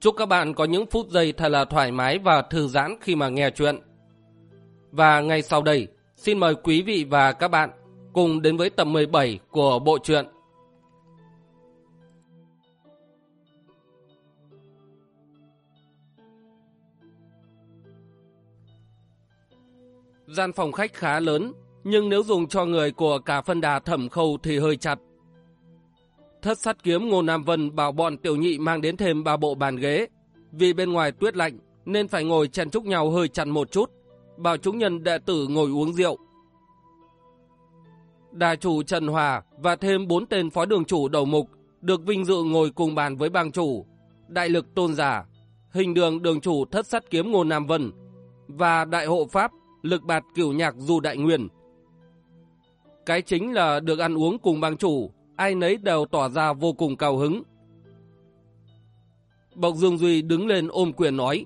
Chúc các bạn có những phút giây thật là thoải mái và thư giãn khi mà nghe chuyện. Và ngay sau đây, xin mời quý vị và các bạn cùng đến với tập 17 của bộ truyện. Gian phòng khách khá lớn, nhưng nếu dùng cho người của cả phân đà thẩm khâu thì hơi chặt. Thất sát kiếm Ngô Nam Vân bảo bọn tiểu nhị mang đến thêm ba bộ bàn ghế. Vì bên ngoài tuyết lạnh nên phải ngồi chen chúc nhau hơi chặn một chút. Bảo chúng nhân đệ tử ngồi uống rượu. Đà chủ Trần Hòa và thêm bốn tên phó đường chủ đầu mục được vinh dự ngồi cùng bàn với bang chủ, đại lực tôn giả, hình đường đường chủ thất sát kiếm Ngô Nam Vân và đại hộ pháp lực bạt cửu nhạc Du Đại Nguyên. Cái chính là được ăn uống cùng bang chủ ai nấy đều tỏ ra vô cùng cao hứng. Bộc Dương Duy đứng lên ôm quyền nói,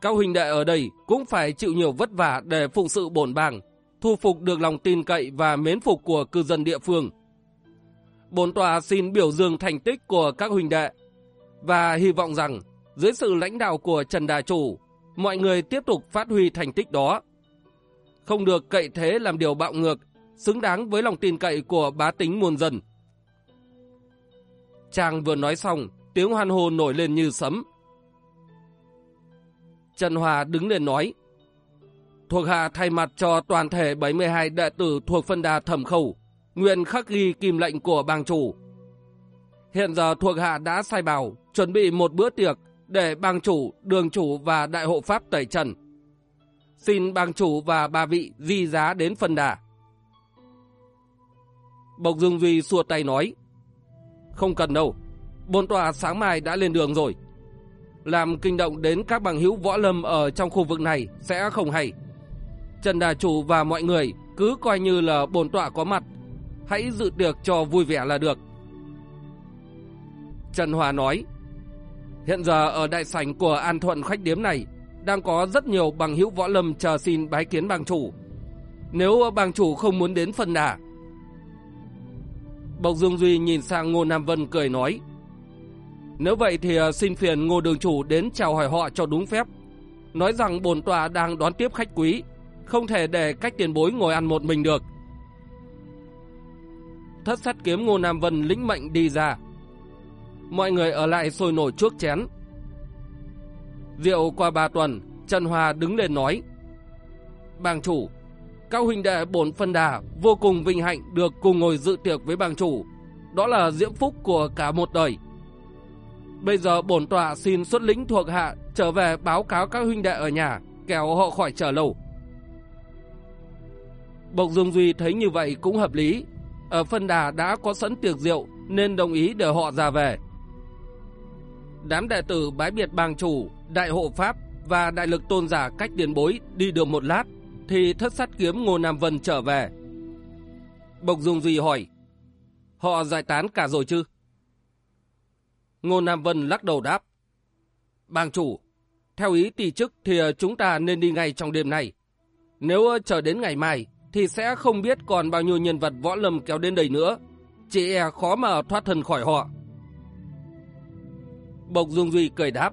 Các huynh đệ ở đây cũng phải chịu nhiều vất vả để phụng sự bổn bàng, thu phục được lòng tin cậy và mến phục của cư dân địa phương. Bổn tòa xin biểu dương thành tích của các huynh đệ và hy vọng rằng dưới sự lãnh đạo của Trần Đà Chủ, mọi người tiếp tục phát huy thành tích đó. Không được cậy thế làm điều bạo ngược xứng đáng với lòng tin cậy của bá tính muôn dân. Chàng vừa nói xong, tiếng hoan hô nổi lên như sấm. Trần Hòa đứng lên nói, thuộc hạ thay mặt cho toàn thể 72 đệ tử thuộc phân đà thẩm khẩu, nguyện khắc ghi kim lệnh của bang chủ. Hiện giờ thuộc hạ đã sai bảo, chuẩn bị một bữa tiệc để bang chủ, đường chủ và đại hộ pháp tẩy trần. Xin bang chủ và ba vị di giá đến phân đà. Bộc Dương Duy xua tay nói. Không cần đâu, bồn tòa sáng mai đã lên đường rồi. Làm kinh động đến các bằng hữu võ lâm ở trong khu vực này sẽ không hay. Trần Đà Chủ và mọi người cứ coi như là bồn tọa có mặt. Hãy dự tiệc cho vui vẻ là được. Trần Hòa nói, hiện giờ ở đại sảnh của An Thuận khách điếm này đang có rất nhiều bằng hữu võ lâm chờ xin bái kiến bang chủ. Nếu bang chủ không muốn đến phần đà, Bộc Dương Duy nhìn sang Ngô Nam Vân cười nói. Nếu vậy thì à, xin phiền Ngô Đường Chủ đến chào hỏi họ cho đúng phép. Nói rằng bồn tòa đang đón tiếp khách quý, không thể để cách tiền bối ngồi ăn một mình được. Thất sát kiếm Ngô Nam Vân lĩnh mệnh đi ra. Mọi người ở lại sôi nổi trước chén. Rượu qua ba tuần, Trần Hòa đứng lên nói. Bàng chủ, các huynh đệ bổn phân đà vô cùng vinh hạnh được cùng ngồi dự tiệc với bang chủ. Đó là diễm phúc của cả một đời. Bây giờ bổn tọa xin xuất lĩnh thuộc hạ trở về báo cáo các huynh đệ ở nhà, kéo họ khỏi chờ lâu. Bộc Dương Duy thấy như vậy cũng hợp lý. Ở phân đà đã có sẵn tiệc rượu nên đồng ý để họ ra về. Đám đệ tử bái biệt bang chủ, đại hộ pháp và đại lực tôn giả cách tiền bối đi được một lát thì thất sát kiếm Ngô Nam Vân trở về. Bộc Dung Duy hỏi, họ giải tán cả rồi chứ? Ngô Nam Vân lắc đầu đáp, Bang chủ, theo ý tỷ chức thì ờ, chúng ta nên đi ngay trong đêm này. Nếu ờ, chờ đến ngày mai thì sẽ không biết còn bao nhiêu nhân vật võ lâm kéo đến đây nữa. chị e khó mà thoát thân khỏi họ. Bộc Dung Duy cười đáp.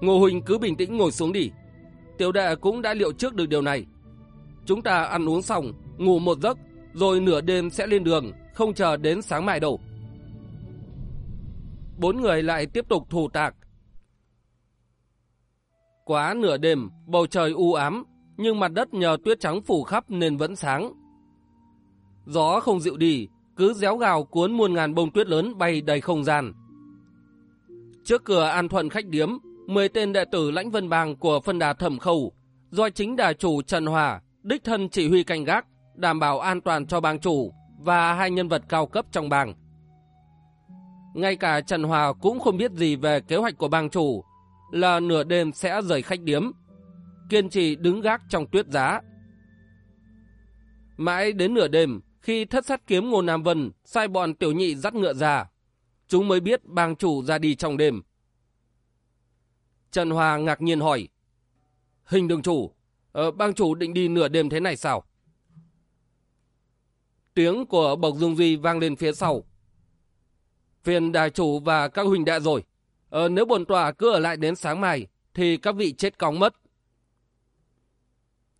Ngô Huỳnh cứ bình tĩnh ngồi xuống đi. Tiểu đệ cũng đã liệu trước được điều này. Chúng ta ăn uống xong, ngủ một giấc, rồi nửa đêm sẽ lên đường, không chờ đến sáng mai đâu. Bốn người lại tiếp tục thủ tạc. Quá nửa đêm, bầu trời u ám, nhưng mặt đất nhờ tuyết trắng phủ khắp nên vẫn sáng. Gió không dịu đi, cứ réo gào cuốn muôn ngàn bông tuyết lớn bay đầy không gian. Trước cửa an thuận khách điếm, 10 tên đệ tử lãnh vân bang của phân đà thẩm khẩu, do chính đà chủ Trần Hòa, đích thân chỉ huy canh gác, đảm bảo an toàn cho bang chủ và hai nhân vật cao cấp trong bang. Ngay cả Trần Hòa cũng không biết gì về kế hoạch của bang chủ, là nửa đêm sẽ rời khách điếm, kiên trì đứng gác trong tuyết giá. Mãi đến nửa đêm, khi thất sát kiếm Ngô Nam Vân sai bọn tiểu nhị dắt ngựa ra, chúng mới biết bang chủ ra đi trong đêm. Trần Hòa ngạc nhiên hỏi, Hình đường chủ, ờ, bang chủ định đi nửa đêm thế này sao? Tiếng của Bộc Dương Duy vang lên phía sau. Phiền đại chủ và các huynh đệ rồi. Ờ, nếu bồn tòa cứ ở lại đến sáng mai, thì các vị chết cóng mất.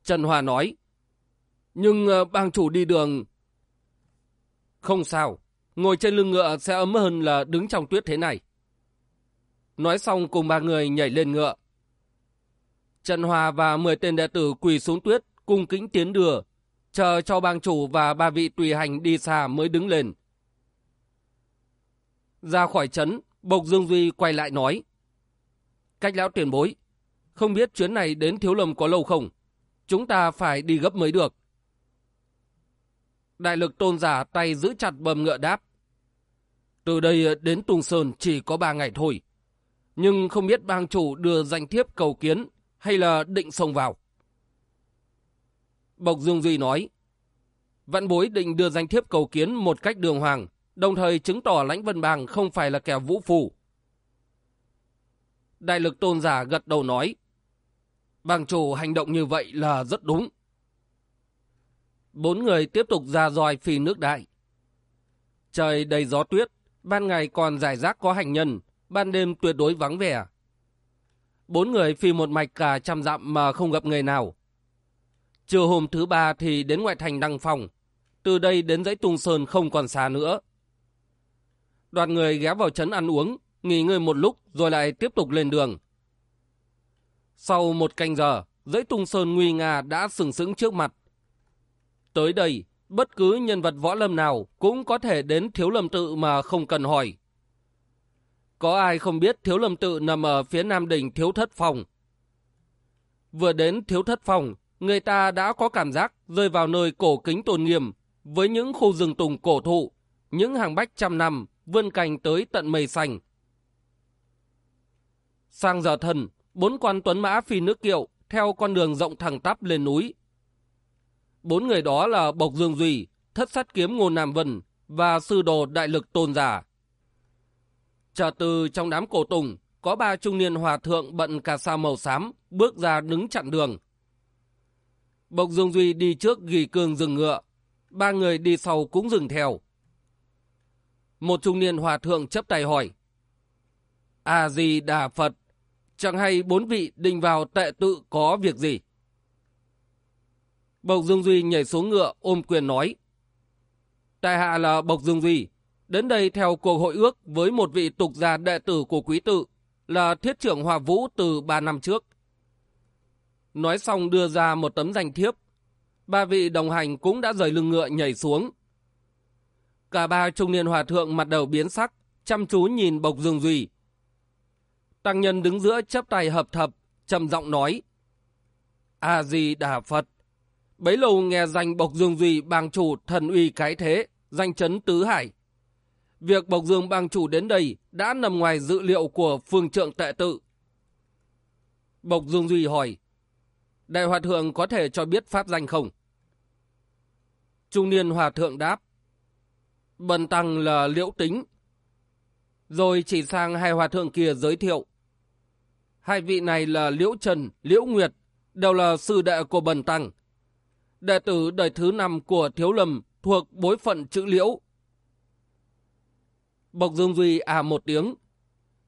Trần Hòa nói, nhưng uh, bang chủ đi đường... Không sao, ngồi trên lưng ngựa sẽ ấm hơn là đứng trong tuyết thế này. Nói xong cùng ba người nhảy lên ngựa. Trần Hòa và 10 tên đệ tử quỳ xuống tuyết, cung kính tiến đưa, chờ cho bang chủ và ba vị tùy hành đi xa mới đứng lên. Ra khỏi trấn, Bộc Dương Duy quay lại nói. Cách lão tiền bối, không biết chuyến này đến Thiếu Lâm có lâu không? Chúng ta phải đi gấp mới được. Đại lực tôn giả tay giữ chặt bầm ngựa đáp. Từ đây đến Tùng Sơn chỉ có ba ngày thôi. Nhưng không biết bang chủ đưa danh thiếp cầu kiến hay là định xông vào. Bộc Dương Duy nói. Vạn bối định đưa danh thiếp cầu kiến một cách đường hoàng, đồng thời chứng tỏ lãnh vân bang không phải là kẻ vũ phù. Đại lực tôn giả gật đầu nói. Bang chủ hành động như vậy là rất đúng. Bốn người tiếp tục ra dòi phi nước đại. Trời đầy gió tuyết, ban ngày còn giải rác có hành nhân, ban đêm tuyệt đối vắng vẻ. Bốn người phi một mạch cả trăm dặm mà không gặp người nào. chiều hôm thứ ba thì đến ngoại thành Đăng Phòng, từ đây đến dãy Tung Sơn không còn xa nữa. Đoàn người ghé vào trấn ăn uống, nghỉ ngơi một lúc rồi lại tiếp tục lên đường. Sau một canh giờ, dãy Tung Sơn nguy nga đã sừng sững trước mặt. Tới đây, bất cứ nhân vật võ lâm nào cũng có thể đến thiếu lâm tự mà không cần hỏi. Có ai không biết thiếu lâm tự nằm ở phía nam đỉnh thiếu thất phòng. Vừa đến thiếu thất phòng, người ta đã có cảm giác rơi vào nơi cổ kính tôn nghiêm với những khu rừng tùng cổ thụ, những hàng bách trăm năm vươn cành tới tận mây xanh. Sang giờ thần, bốn quan tuấn mã phi nước kiệu theo con đường rộng thẳng tắp lên núi. Bốn người đó là Bộc Dương Duy, Thất Sát Kiếm Ngô Nam Vân và Sư Đồ Đại Lực Tôn Giả. Chờ từ trong đám cổ tùng, có ba trung niên hòa thượng bận cà sa màu xám bước ra đứng chặn đường. Bộc Dương Duy đi trước ghi cương dừng ngựa, ba người đi sau cũng dừng theo. Một trung niên hòa thượng chấp tay hỏi. A-di-đà Phật, chẳng hay bốn vị định vào tệ tự có việc gì? Bộc Dương Duy nhảy xuống ngựa ôm quyền nói. Tại hạ là Bộc Dương Duy, đến đây theo cuộc hội ước với một vị tục gia đệ tử của quý tự, là thiết trưởng Hòa Vũ từ ba năm trước. Nói xong đưa ra một tấm danh thiếp. Ba vị đồng hành cũng đã rời lưng ngựa nhảy xuống. Cả ba trung niên hòa thượng mặt đầu biến sắc, chăm chú nhìn Bộc Dương Duy. Tăng nhân đứng giữa chấp tay hợp thập, trầm giọng nói. A-di-đà Phật. Bấy lâu nghe danh Bộc Dương Duy bang chủ thần uy cái thế, danh chấn tứ hải. Việc Bộc Dương bang chủ đến đây đã nằm ngoài dự liệu của phương trượng tệ tự. Bộc Dương Duy hỏi, Đại Hòa Thượng có thể cho biết pháp danh không? Trung niên Hòa Thượng đáp, Bần Tăng là Liễu Tính. Rồi chỉ sang hai Hòa Thượng kia giới thiệu. Hai vị này là Liễu Trần, Liễu Nguyệt, đều là sư đệ của Bần Tăng đệ tử đời thứ năm của Thiếu Lâm thuộc bối phận chữ Liễu. Bộc Dương Duy à một tiếng.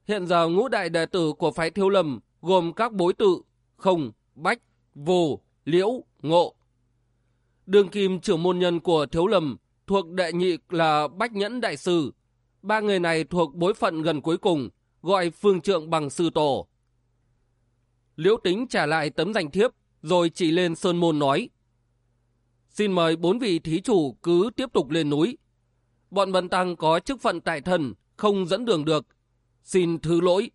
Hiện giờ ngũ đại đệ tử của phái Thiếu Lâm gồm các bối tự Không, Bách, Vô, Liễu, Ngộ. Đường kim trưởng môn nhân của Thiếu Lâm thuộc đệ nhị là Bách Nhẫn Đại Sư. Ba người này thuộc bối phận gần cuối cùng, gọi phương trượng bằng sư tổ. Liễu tính trả lại tấm danh thiếp, rồi chỉ lên Sơn Môn nói. Xin mời bốn vị thí chủ cứ tiếp tục lên núi. Bọn Vân Tăng có chức phận tại thần, không dẫn đường được. Xin thứ lỗi.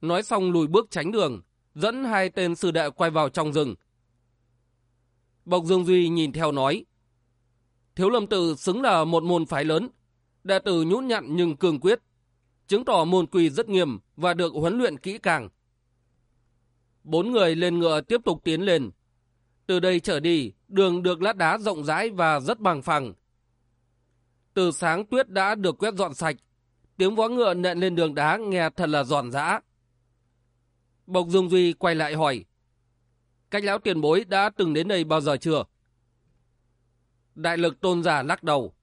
Nói xong lùi bước tránh đường, dẫn hai tên sư đệ quay vào trong rừng. Bộc Dương Duy nhìn theo nói. Thiếu lâm tự xứng là một môn phái lớn. Đệ tử nhút nhặn nhưng cường quyết. chứng tỏ môn quy rất nghiêm và được huấn luyện kỹ càng. Bốn người lên ngựa tiếp tục tiến lên. Từ đây trở đi, đường được lát đá rộng rãi và rất bằng phẳng. Từ sáng tuyết đã được quét dọn sạch, tiếng vó ngựa nện lên đường đá nghe thật là giòn giã. Bộc Dung Duy quay lại hỏi, cách lão tiền bối đã từng đến đây bao giờ chưa? Đại lực tôn giả lắc đầu.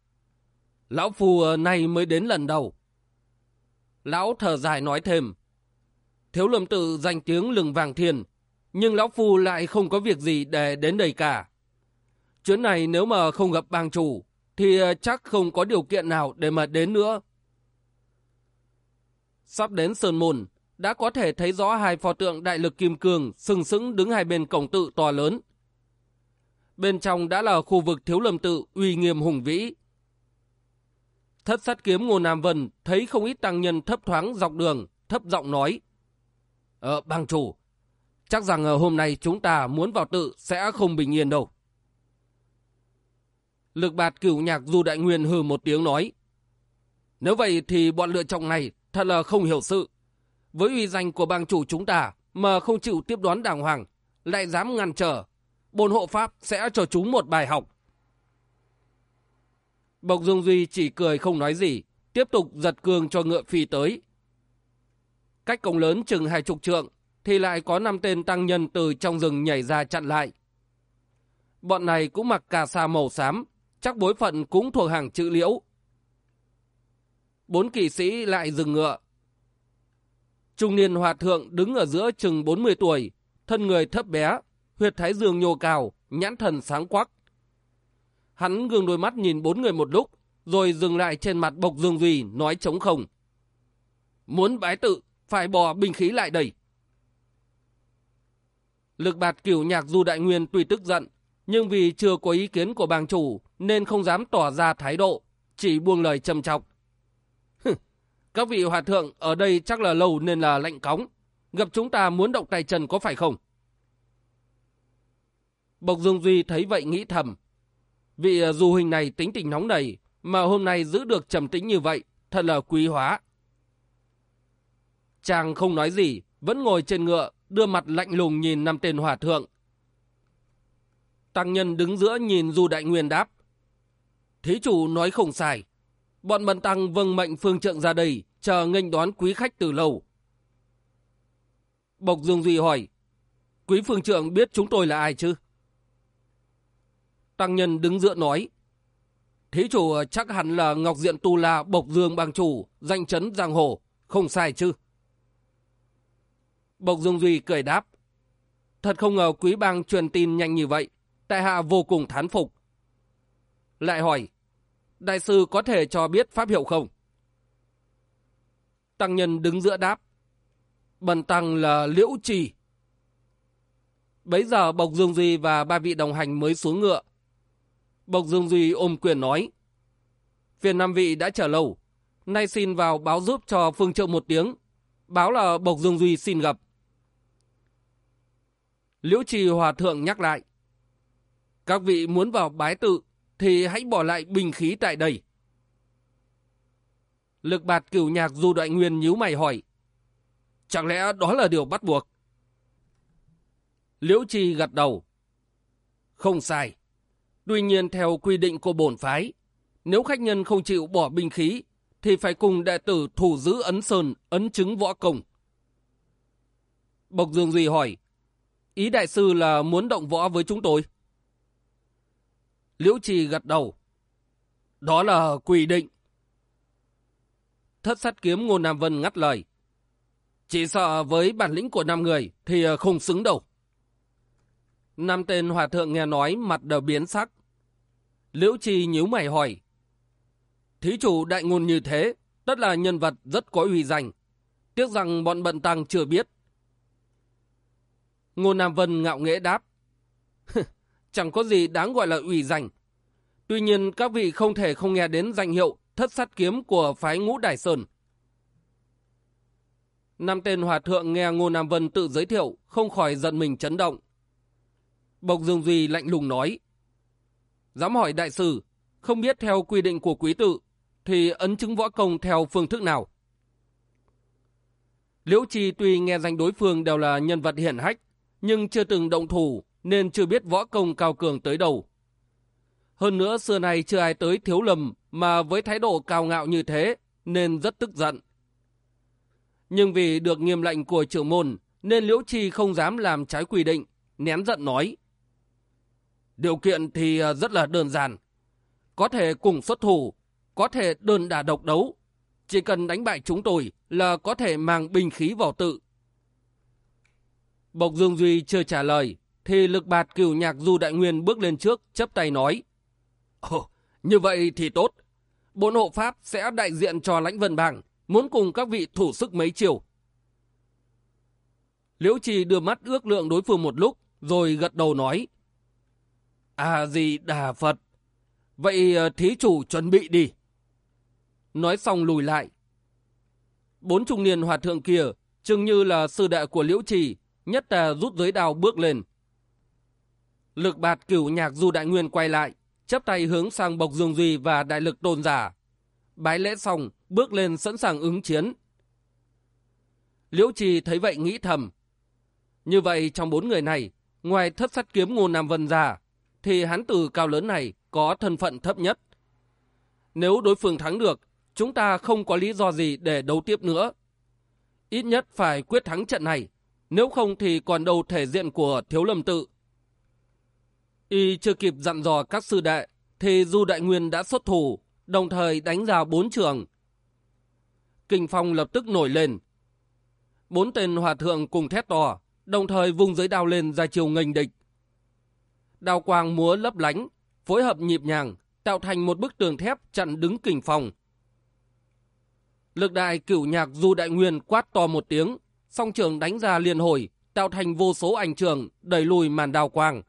Lão phù này mới đến lần đầu. Lão thở dài nói thêm. Thiếu lâm tự danh tiếng lừng vàng thiên, nhưng lão phù lại không có việc gì để đến đây cả. Chuyến này nếu mà không gặp bang chủ, thì ờ, chắc không có điều kiện nào để mà đến nữa. Sắp đến Sơn Môn, đã có thể thấy rõ hai pho tượng đại lực kim cương sừng sững đứng hai bên cổng tự to lớn. Bên trong đã là khu vực thiếu lâm tự uy nghiêm hùng vĩ. Thất sát kiếm Ngô Nam Vân thấy không ít tăng nhân thấp thoáng dọc đường, thấp giọng nói. Ờ, bang chủ, chắc rằng ờ, hôm nay chúng ta muốn vào tự sẽ không bình yên đâu. Lực bạt cửu nhạc Du Đại Nguyên hừ một tiếng nói. Nếu vậy thì bọn lựa chọn này thật là không hiểu sự. Với uy danh của bang chủ chúng ta mà không chịu tiếp đón đàng hoàng, lại dám ngăn trở, bồn hộ pháp sẽ cho chúng một bài học. Bộc Dương Duy chỉ cười không nói gì, tiếp tục giật cương cho ngựa phi tới. Cách cổng lớn chừng hai chục trượng, thì lại có năm tên tăng nhân từ trong rừng nhảy ra chặn lại. Bọn này cũng mặc cà sa màu xám, chắc bối phận cũng thuộc hàng chữ liễu. Bốn kỵ sĩ lại dừng ngựa. Trung niên hòa thượng đứng ở giữa chừng 40 tuổi, thân người thấp bé, huyệt thái dương nhô cao, nhãn thần sáng quắc. Hắn gương đôi mắt nhìn bốn người một lúc, rồi dừng lại trên mặt Bộc Dương Duy nói trống không. Muốn bái tự, phải bỏ binh khí lại đầy. Lực bạt cửu nhạc Du Đại Nguyên tuy tức giận, nhưng vì chưa có ý kiến của bang chủ nên không dám tỏ ra thái độ, chỉ buông lời trầm trọng. Các vị hòa thượng ở đây chắc là lâu nên là lạnh cóng, gặp chúng ta muốn động tay chân có phải không? Bộc Dương Duy thấy vậy nghĩ thầm. Vị à, du hình này tính tình nóng nảy, mà hôm nay giữ được trầm tĩnh như vậy, thật là quý hóa. Chàng không nói gì, vẫn ngồi trên ngựa, đưa mặt lạnh lùng nhìn năm tên hòa thượng. Tăng nhân đứng giữa nhìn Du Đại Nguyên đáp. Thí chủ nói không sai. Bọn bần tăng vâng mệnh phương trượng ra đây, chờ nghênh đón quý khách từ lâu. Bộc Dương Duy hỏi, quý phương trượng biết chúng tôi là ai chứ? Tăng nhân đứng giữa nói. Thí chủ chắc hẳn là Ngọc Diện Tu La Bộc Dương Bang Chủ, danh chấn Giang Hồ, không sai chứ? Bộc Dương Duy cười đáp. Thật không ngờ quý bang truyền tin nhanh như vậy, tại hạ vô cùng thán phục. Lại hỏi, đại sư có thể cho biết pháp hiệu không? Tăng nhân đứng giữa đáp. Bần tăng là Liễu Trì. Bấy giờ Bộc Dương Duy và ba vị đồng hành mới xuống ngựa, Bộc Dương Duy ôm quyền nói. Phiền năm vị đã chờ lâu. Nay xin vào báo giúp cho Phương Trượng một tiếng. Báo là Bộc Dương Duy xin gặp. Liễu Trì Hòa Thượng nhắc lại. Các vị muốn vào bái tự thì hãy bỏ lại bình khí tại đây. Lực bạt cửu nhạc Du Đại Nguyên nhíu mày hỏi. Chẳng lẽ đó là điều bắt buộc? Liễu Trì gật đầu. Không sai. Tuy nhiên theo quy định của bổn phái, nếu khách nhân không chịu bỏ binh khí, thì phải cùng đệ tử thủ giữ ấn sơn, ấn chứng võ công. Bộc Dương Duy hỏi, ý đại sư là muốn động võ với chúng tôi? Liễu Trì gật đầu. Đó là quy định. Thất sát kiếm Ngô Nam Vân ngắt lời. Chỉ sợ với bản lĩnh của năm người thì không xứng đâu. Năm tên hòa thượng nghe nói mặt đều biến sắc. Liễu Trì nhíu mày hỏi. Thí chủ đại ngôn như thế, tất là nhân vật rất có uy danh. Tiếc rằng bọn bận tăng chưa biết. Ngô Nam Vân ngạo nghễ đáp. Chẳng có gì đáng gọi là ủy danh. Tuy nhiên các vị không thể không nghe đến danh hiệu thất sát kiếm của phái ngũ Đại Sơn. Năm tên hòa thượng nghe Ngô Nam Vân tự giới thiệu, không khỏi giận mình chấn động. Bộc Dương Duy lạnh lùng nói. Dám hỏi đại sư, không biết theo quy định của quý tự, thì ấn chứng võ công theo phương thức nào? Liễu Trì tuy nghe danh đối phương đều là nhân vật hiển hách, nhưng chưa từng động thủ nên chưa biết võ công cao cường tới đâu. Hơn nữa xưa này chưa ai tới thiếu lầm mà với thái độ cao ngạo như thế nên rất tức giận. Nhưng vì được nghiêm lệnh của trưởng môn nên Liễu chi không dám làm trái quy định, nén giận nói. Điều kiện thì à, rất là đơn giản. Có thể cùng xuất thủ, có thể đơn đả độc đấu. Chỉ cần đánh bại chúng tôi là có thể mang binh khí vào tự. Bộc Dương Duy chưa trả lời, thì lực bạt cửu nhạc Du Đại Nguyên bước lên trước, chấp tay nói. Ồ, như vậy thì tốt. Bốn hộ Pháp sẽ đại diện cho lãnh vân bảng, muốn cùng các vị thủ sức mấy chiều. Liễu Trì đưa mắt ước lượng đối phương một lúc, rồi gật đầu nói. À gì đà Phật. Vậy ờ, thí chủ chuẩn bị đi. Nói xong lùi lại. Bốn trung niên hòa thượng kia, chừng như là sư đệ của Liễu Trì, nhất là rút giới đào bước lên. Lực bạt cửu nhạc du đại nguyên quay lại, chấp tay hướng sang Bộc Dương Duy và đại lực tôn giả. Bái lễ xong, bước lên sẵn sàng ứng chiến. Liễu Trì thấy vậy nghĩ thầm. Như vậy trong bốn người này, ngoài thất sát kiếm ngô Nam Vân ra, thì hắn tử cao lớn này có thân phận thấp nhất. Nếu đối phương thắng được, chúng ta không có lý do gì để đấu tiếp nữa. Ít nhất phải quyết thắng trận này, nếu không thì còn đâu thể diện của thiếu lâm tự. Y chưa kịp dặn dò các sư đệ, thì Du Đại Nguyên đã xuất thủ, đồng thời đánh ra bốn trường. Kinh phong lập tức nổi lên. Bốn tên hòa thượng cùng thét to, đồng thời vung giới đao lên ra chiều nghênh địch. Đao quang múa lấp lánh, phối hợp nhịp nhàng, tạo thành một bức tường thép chặn đứng kình phong. Lực đại cửu nhạc Du Đại Nguyên quát to một tiếng, song trường đánh ra liên hồi, tạo thành vô số ảnh trường, đẩy lùi màn đao quang.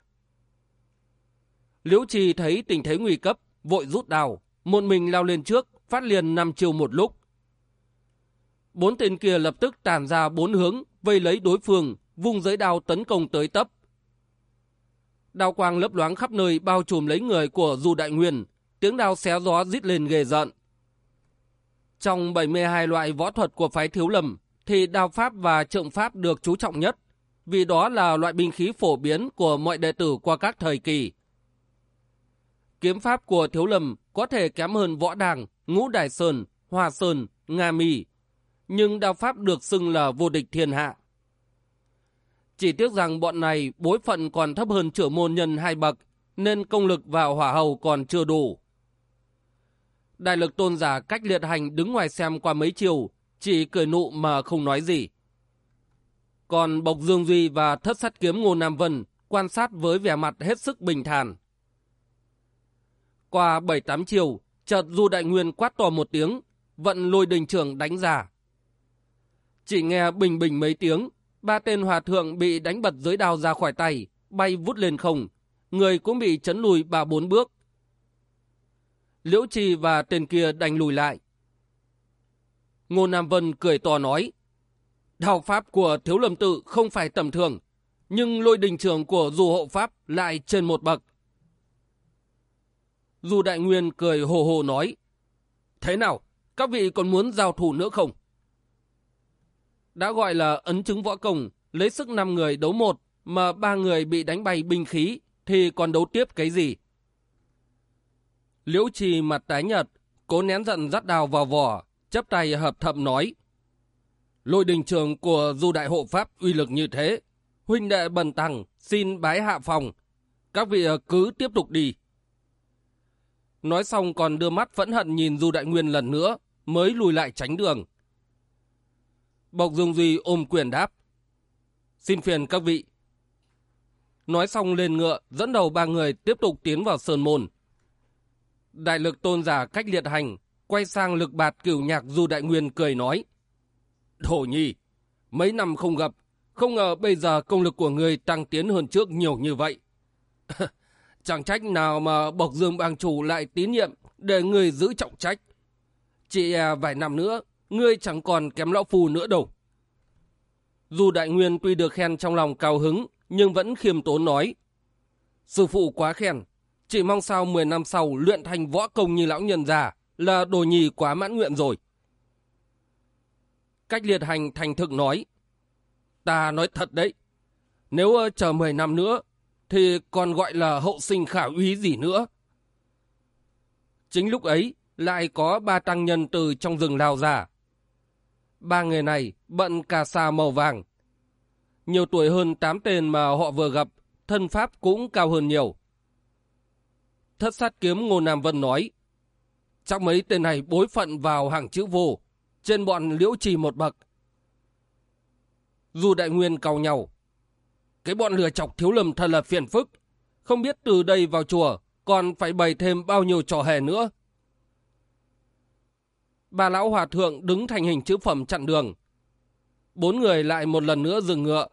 Liễu Trì thấy tình thế nguy cấp, vội rút đào, một mình lao lên trước, phát liền năm chiều một lúc. Bốn tên kia lập tức tàn ra bốn hướng, vây lấy đối phương, vung giới đao tấn công tới tấp. Đao quang lấp loáng khắp nơi bao trùm lấy người của Du Đại Nguyên, tiếng đao xé gió rít lên ghê giận. Trong 72 loại võ thuật của phái thiếu lầm, thì đao pháp và trượng pháp được chú trọng nhất, vì đó là loại binh khí phổ biến của mọi đệ tử qua các thời kỳ. Kiếm pháp của thiếu lầm có thể kém hơn võ đàng, ngũ đài sơn, hòa sơn, nga mì, nhưng đao pháp được xưng là vô địch thiên hạ. Chỉ tiếc rằng bọn này bối phận còn thấp hơn trưởng môn nhân hai bậc, nên công lực và hỏa hầu còn chưa đủ. Đại lực tôn giả cách liệt hành đứng ngoài xem qua mấy chiều, chỉ cười nụ mà không nói gì. Còn Bộc Dương Duy và thất sát kiếm Ngô Nam Vân quan sát với vẻ mặt hết sức bình thản. Qua 7-8 chiều, chợt Du Đại Nguyên quát to một tiếng, vận lôi đình trưởng đánh ra. Chỉ nghe bình bình mấy tiếng, ba tên hòa thượng bị đánh bật dưới đao ra khỏi tay, bay vút lên không, người cũng bị chấn lùi ba bốn bước. Liễu Trì và tên kia đánh lùi lại. Ngô Nam Vân cười to nói, Đạo pháp của Thiếu Lâm Tự không phải tầm thường, nhưng lôi đình trường của du hộ pháp lại trên một bậc. Dù Đại Nguyên cười hồ hồ nói, Thế nào, các vị còn muốn giao thủ nữa không? Đã gọi là ấn chứng võ công, lấy sức 5 người đấu một, mà ba người bị đánh bay binh khí, thì còn đấu tiếp cái gì? Liễu trì mặt tái nhật, cố nén giận dắt đào vào vỏ, chấp tay hợp thậm nói. Lôi đình trường của du đại hộ pháp uy lực như thế. Huynh đệ bần tăng, xin bái hạ phòng. Các vị cứ tiếp tục đi. Nói xong còn đưa mắt phẫn hận nhìn Du Đại Nguyên lần nữa, mới lùi lại tránh đường. Bộc Dương Duy ôm quyền đáp. Xin phiền các vị. Nói xong lên ngựa, dẫn đầu ba người tiếp tục tiến vào sơn môn. Đại lực tôn giả cách liệt hành, quay sang lực bạt cửu nhạc Du Đại Nguyên cười nói. thổ nhi, mấy năm không gặp, không ngờ bây giờ công lực của người tăng tiến hơn trước nhiều như vậy. Chẳng trách nào mà Bộc Dương bang chủ lại tín nhiệm để người giữ trọng trách. Chỉ à, vài năm nữa, ngươi chẳng còn kém lão phù nữa đâu. Dù đại nguyên tuy được khen trong lòng cao hứng, nhưng vẫn khiêm tốn nói. Sư phụ quá khen, chỉ mong sao 10 năm sau luyện thành võ công như lão nhân già là đồ nhì quá mãn nguyện rồi. Cách liệt hành thành thực nói. Ta nói thật đấy. Nếu ờ, chờ 10 năm nữa, thì còn gọi là hậu sinh khả úy gì nữa. Chính lúc ấy, lại có ba tăng nhân từ trong rừng lao ra. Ba người này bận cà sa màu vàng. Nhiều tuổi hơn tám tên mà họ vừa gặp, thân pháp cũng cao hơn nhiều. Thất sát kiếm Ngô Nam Vân nói, chắc mấy tên này bối phận vào hàng chữ vô, trên bọn liễu trì một bậc. Dù đại nguyên cầu nhau, cái bọn lừa chọc thiếu lầm thật là phiền phức, không biết từ đây vào chùa còn phải bày thêm bao nhiêu trò hề nữa. Bà lão hòa thượng đứng thành hình chữ phẩm chặn đường. Bốn người lại một lần nữa dừng ngựa.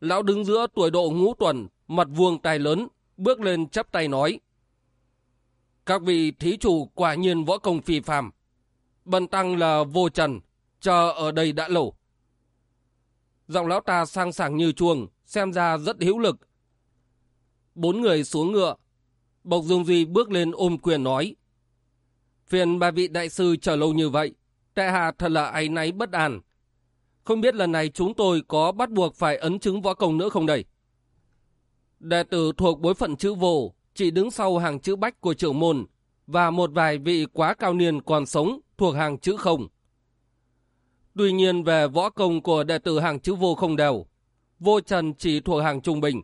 Lão đứng giữa tuổi độ ngũ tuần, mặt vuông tài lớn, bước lên chắp tay nói. Các vị thí chủ quả nhiên võ công phi phàm. Bần tăng là vô trần, chờ ở đây đã lâu. Giọng lão ta sang sảng như chuông, xem ra rất hữu lực. Bốn người xuống ngựa. Bộc Dương Duy bước lên ôm quyền nói. Phiền ba vị đại sư chờ lâu như vậy. Tại hạ thật là áy náy bất an. Không biết lần này chúng tôi có bắt buộc phải ấn chứng võ công nữa không đây? Đệ tử thuộc bối phận chữ vô, chỉ đứng sau hàng chữ bách của trưởng môn và một vài vị quá cao niên còn sống thuộc hàng chữ không. Tuy nhiên về võ công của đệ tử hàng chữ vô không đều, vô trần chỉ thuộc hàng trung bình.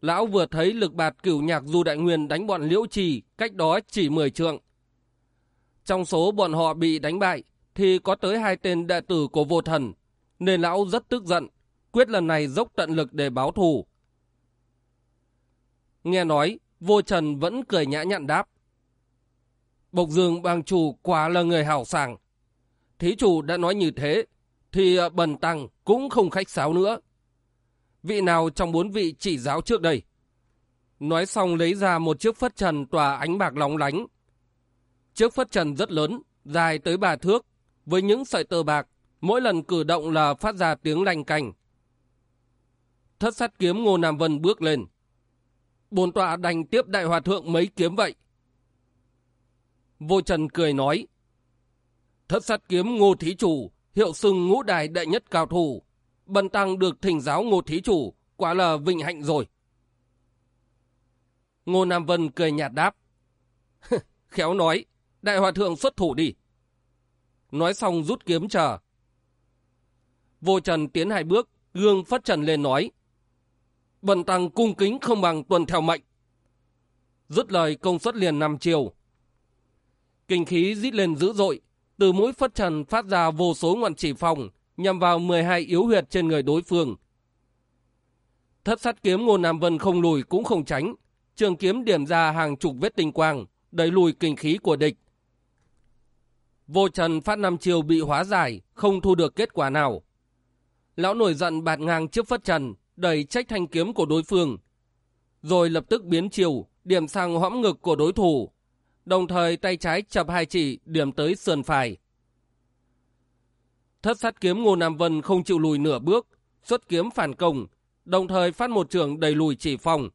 Lão vừa thấy lực bạt cửu nhạc du đại nguyên đánh bọn liễu trì cách đó chỉ 10 trượng. Trong số bọn họ bị đánh bại thì có tới hai tên đệ tử của vô thần, nên lão rất tức giận, quyết lần này dốc tận lực để báo thù. Nghe nói, vô trần vẫn cười nhã nhặn đáp. Bộc dương bang chủ quả là người hảo sảng. Thí chủ đã nói như thế, thì à, bần tăng cũng không khách sáo nữa. Vị nào trong bốn vị chỉ giáo trước đây? Nói xong lấy ra một chiếc phất trần tỏa ánh bạc lóng lánh. Chiếc phất trần rất lớn, dài tới ba thước, với những sợi tơ bạc, mỗi lần cử động là phát ra tiếng lanh canh. Thất sát kiếm Ngô Nam Vân bước lên. Bồn tọa đành tiếp đại hòa thượng mấy kiếm vậy. Vô Trần cười nói. Thất sát kiếm Ngô Thí Chủ, hiệu sưng ngũ đài đệ nhất cao thủ. Bần tăng được thỉnh giáo Ngô Thí Chủ, quả là vinh hạnh rồi. Ngô Nam Vân cười nhạt đáp. Khéo nói, đại hòa thượng xuất thủ đi. Nói xong rút kiếm chờ. Vô Trần tiến hai bước, gương phất trần lên nói. Bần tăng cung kính không bằng tuần theo mệnh. Dứt lời công suất liền năm chiều. Kinh khí rít lên dữ dội, từ mũi phất trần phát ra vô số ngoạn chỉ phòng, nhằm vào 12 yếu huyệt trên người đối phương. Thất sát kiếm Ngô Nam Vân không lùi cũng không tránh, trường kiếm điểm ra hàng chục vết tinh quang, đẩy lùi kinh khí của địch. Vô trần phát năm chiều bị hóa giải, không thu được kết quả nào. Lão nổi giận bạt ngang trước phất trần, đẩy trách thanh kiếm của đối phương. Rồi lập tức biến chiều, điểm sang hõm ngực của đối thủ. Đồng thời tay trái chập hai chỉ, điểm tới sườn phải. Thất sát kiếm Ngô Nam Vân không chịu lùi nửa bước, xuất kiếm phản công, đồng thời phát một trường đẩy lùi chỉ phòng.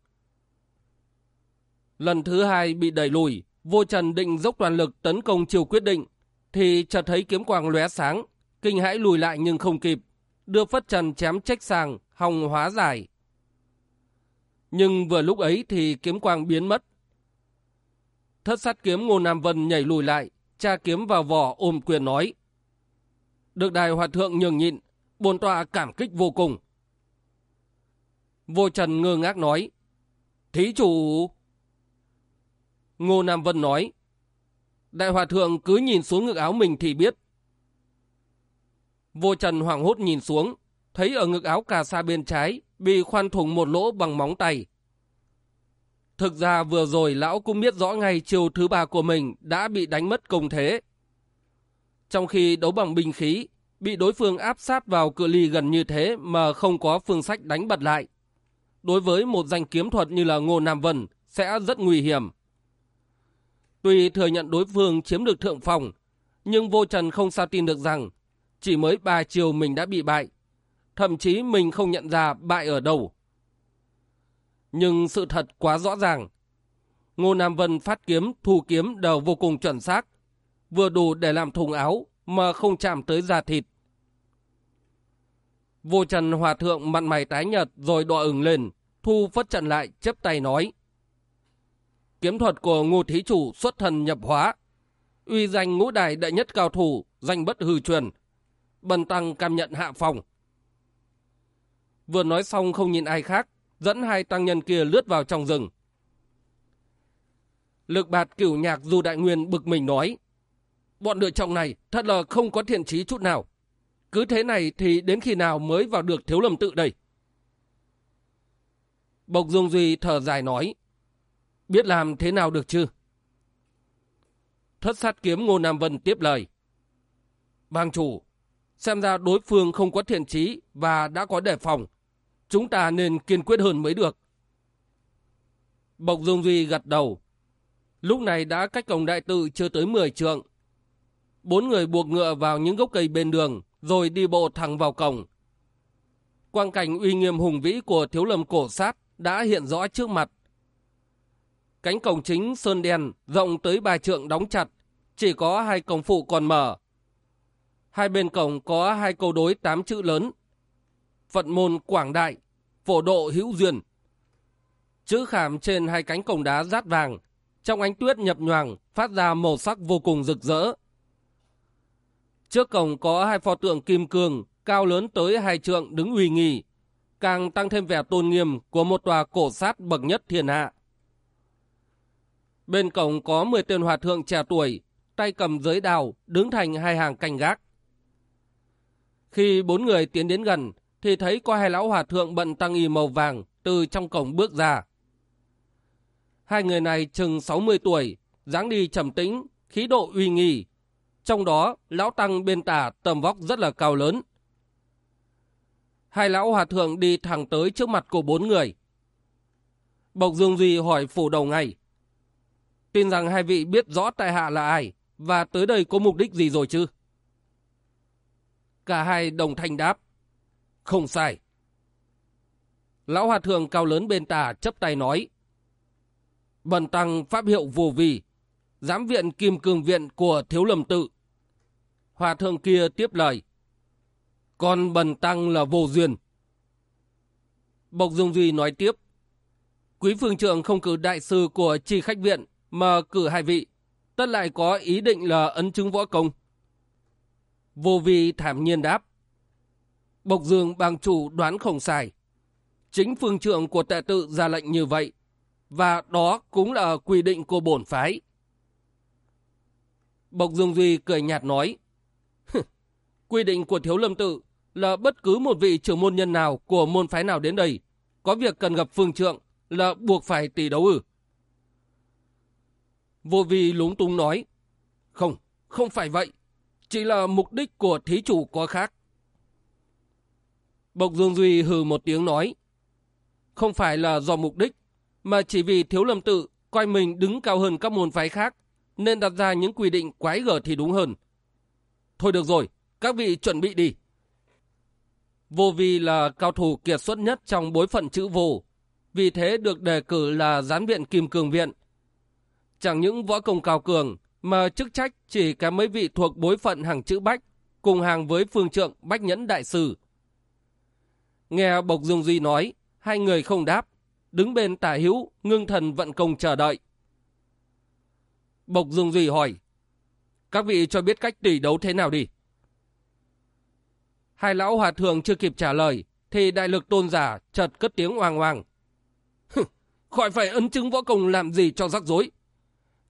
Lần thứ hai bị đẩy lùi, vô trần định dốc toàn lực tấn công chiều quyết định, thì chợt thấy kiếm quang lóe sáng, kinh hãi lùi lại nhưng không kịp, đưa phất trần chém trách sang, hòng hóa giải. Nhưng vừa lúc ấy thì kiếm quang biến mất. Thất sát kiếm Ngô Nam Vân nhảy lùi lại, tra kiếm vào vỏ ôm quyền nói. Được đài hòa thượng nhường nhịn, bồn tọa cảm kích vô cùng. Vô Trần ngơ ngác nói. Thí chủ... Ngô Nam Vân nói. Đại hòa thượng cứ nhìn xuống ngực áo mình thì biết. Vô Trần hoảng hốt nhìn xuống, thấy ở ngực áo cà sa bên trái bị khoan thủng một lỗ bằng móng tay. Thực ra vừa rồi lão cũng biết rõ ngay chiều thứ ba của mình đã bị đánh mất công thế. Trong khi đấu bằng binh khí, bị đối phương áp sát vào cự ly gần như thế mà không có phương sách đánh bật lại. Đối với một danh kiếm thuật như là Ngô Nam Vân sẽ rất nguy hiểm. Tuy thừa nhận đối phương chiếm được thượng phòng, nhưng vô trần không sao tin được rằng chỉ mới ba chiều mình đã bị bại. Thậm chí mình không nhận ra bại ở đâu. Nhưng sự thật quá rõ ràng. Ngô Nam Vân phát kiếm, thu kiếm đều vô cùng chuẩn xác. Vừa đủ để làm thùng áo, mà không chạm tới da thịt. Vô trần hòa thượng mặt mày tái nhợt rồi đỏ ửng lên, thu phất trận lại chấp tay nói. Kiếm thuật của ngô thí chủ xuất thần nhập hóa, uy danh ngũ đài đệ nhất cao thủ, danh bất hư truyền. Bần tăng cảm nhận hạ phòng. Vừa nói xong không nhìn ai khác, dẫn hai tăng nhân kia lướt vào trong rừng. Lực bạt cửu nhạc dù đại nguyên bực mình nói, bọn lựa chồng này thật là không có thiện trí chút nào. Cứ thế này thì đến khi nào mới vào được thiếu lầm tự đây? Bộc Dương Duy thở dài nói, biết làm thế nào được chứ? Thất sát kiếm Ngô Nam Vân tiếp lời. Bang chủ, xem ra đối phương không có thiện trí và đã có đề phòng. Chúng ta nên kiên quyết hơn mới được. Bộc Dương Duy gật đầu. Lúc này đã cách cổng đại tự chưa tới 10 trượng. Bốn người buộc ngựa vào những gốc cây bên đường, rồi đi bộ thẳng vào cổng. Quang cảnh uy nghiêm hùng vĩ của thiếu lâm cổ sát đã hiện rõ trước mặt. Cánh cổng chính sơn đen rộng tới ba trượng đóng chặt, chỉ có hai cổng phụ còn mở. Hai bên cổng có hai câu đối tám chữ lớn. Phận môn quảng đại, phổ độ hữu duyên. Chữ khảm trên hai cánh cổng đá rát vàng, trong ánh tuyết nhập nhoàng phát ra màu sắc vô cùng rực rỡ. Trước cổng có hai pho tượng kim cương, cao lớn tới hai trượng đứng uy nghi, càng tăng thêm vẻ tôn nghiêm của một tòa cổ sát bậc nhất thiên hạ. Bên cổng có 10 tên hòa thượng trẻ tuổi, tay cầm giới đào, đứng thành hai hàng canh gác. Khi bốn người tiến đến gần, thì thấy có hai lão hòa thượng bận tăng y màu vàng từ trong cổng bước ra. Hai người này chừng 60 tuổi, dáng đi trầm tĩnh, khí độ uy nghi. Trong đó, lão tăng bên tả tầm vóc rất là cao lớn. Hai lão hòa thượng đi thẳng tới trước mặt của bốn người. Bộc Dương Duy hỏi phủ đầu ngay. Tin rằng hai vị biết rõ tại hạ là ai và tới đây có mục đích gì rồi chứ? Cả hai đồng thanh đáp. Không sai. Lão hòa thượng cao lớn bên tà chấp tay nói. Bần tăng pháp hiệu vô vi, giám viện kim cương viện của thiếu lầm tự. Hòa thượng kia tiếp lời. Còn bần tăng là vô duyên. Bộc Dung Duy nói tiếp. Quý phương trưởng không cử đại sư của trì khách viện mà cử hai vị. Tất lại có ý định là ấn chứng võ công. Vô vi thảm nhiên đáp. Bộc Dương bang chủ đoán không sai. Chính phương trưởng của tệ tự ra lệnh như vậy. Và đó cũng là quy định của bổn phái. Bộc Dương Duy cười nhạt nói. quy định của thiếu lâm tự là bất cứ một vị trưởng môn nhân nào của môn phái nào đến đây, có việc cần gặp phương trượng là buộc phải tỷ đấu ư. Vô vi lúng túng nói. Không, không phải vậy. Chỉ là mục đích của thí chủ có khác. Bộc Dương Duy hừ một tiếng nói. Không phải là do mục đích, mà chỉ vì thiếu lâm tự coi mình đứng cao hơn các môn phái khác, nên đặt ra những quy định quái gở thì đúng hơn. Thôi được rồi, các vị chuẩn bị đi. Vô vi là cao thủ kiệt xuất nhất trong bối phận chữ vô, vì thế được đề cử là gián viện Kim Cường Viện. Chẳng những võ công cao cường, mà chức trách chỉ cả mấy vị thuộc bối phận hàng chữ Bách, cùng hàng với phương trượng Bách Nhẫn Đại Sư. Nghe Bộc Dương Duy nói, hai người không đáp, đứng bên tả hữu, ngưng thần vận công chờ đợi. Bộc Dương Duy hỏi, các vị cho biết cách tỷ đấu thế nào đi. Hai lão hòa thượng chưa kịp trả lời, thì đại lực tôn giả chợt cất tiếng oang oang. Khỏi phải ấn chứng võ công làm gì cho rắc rối.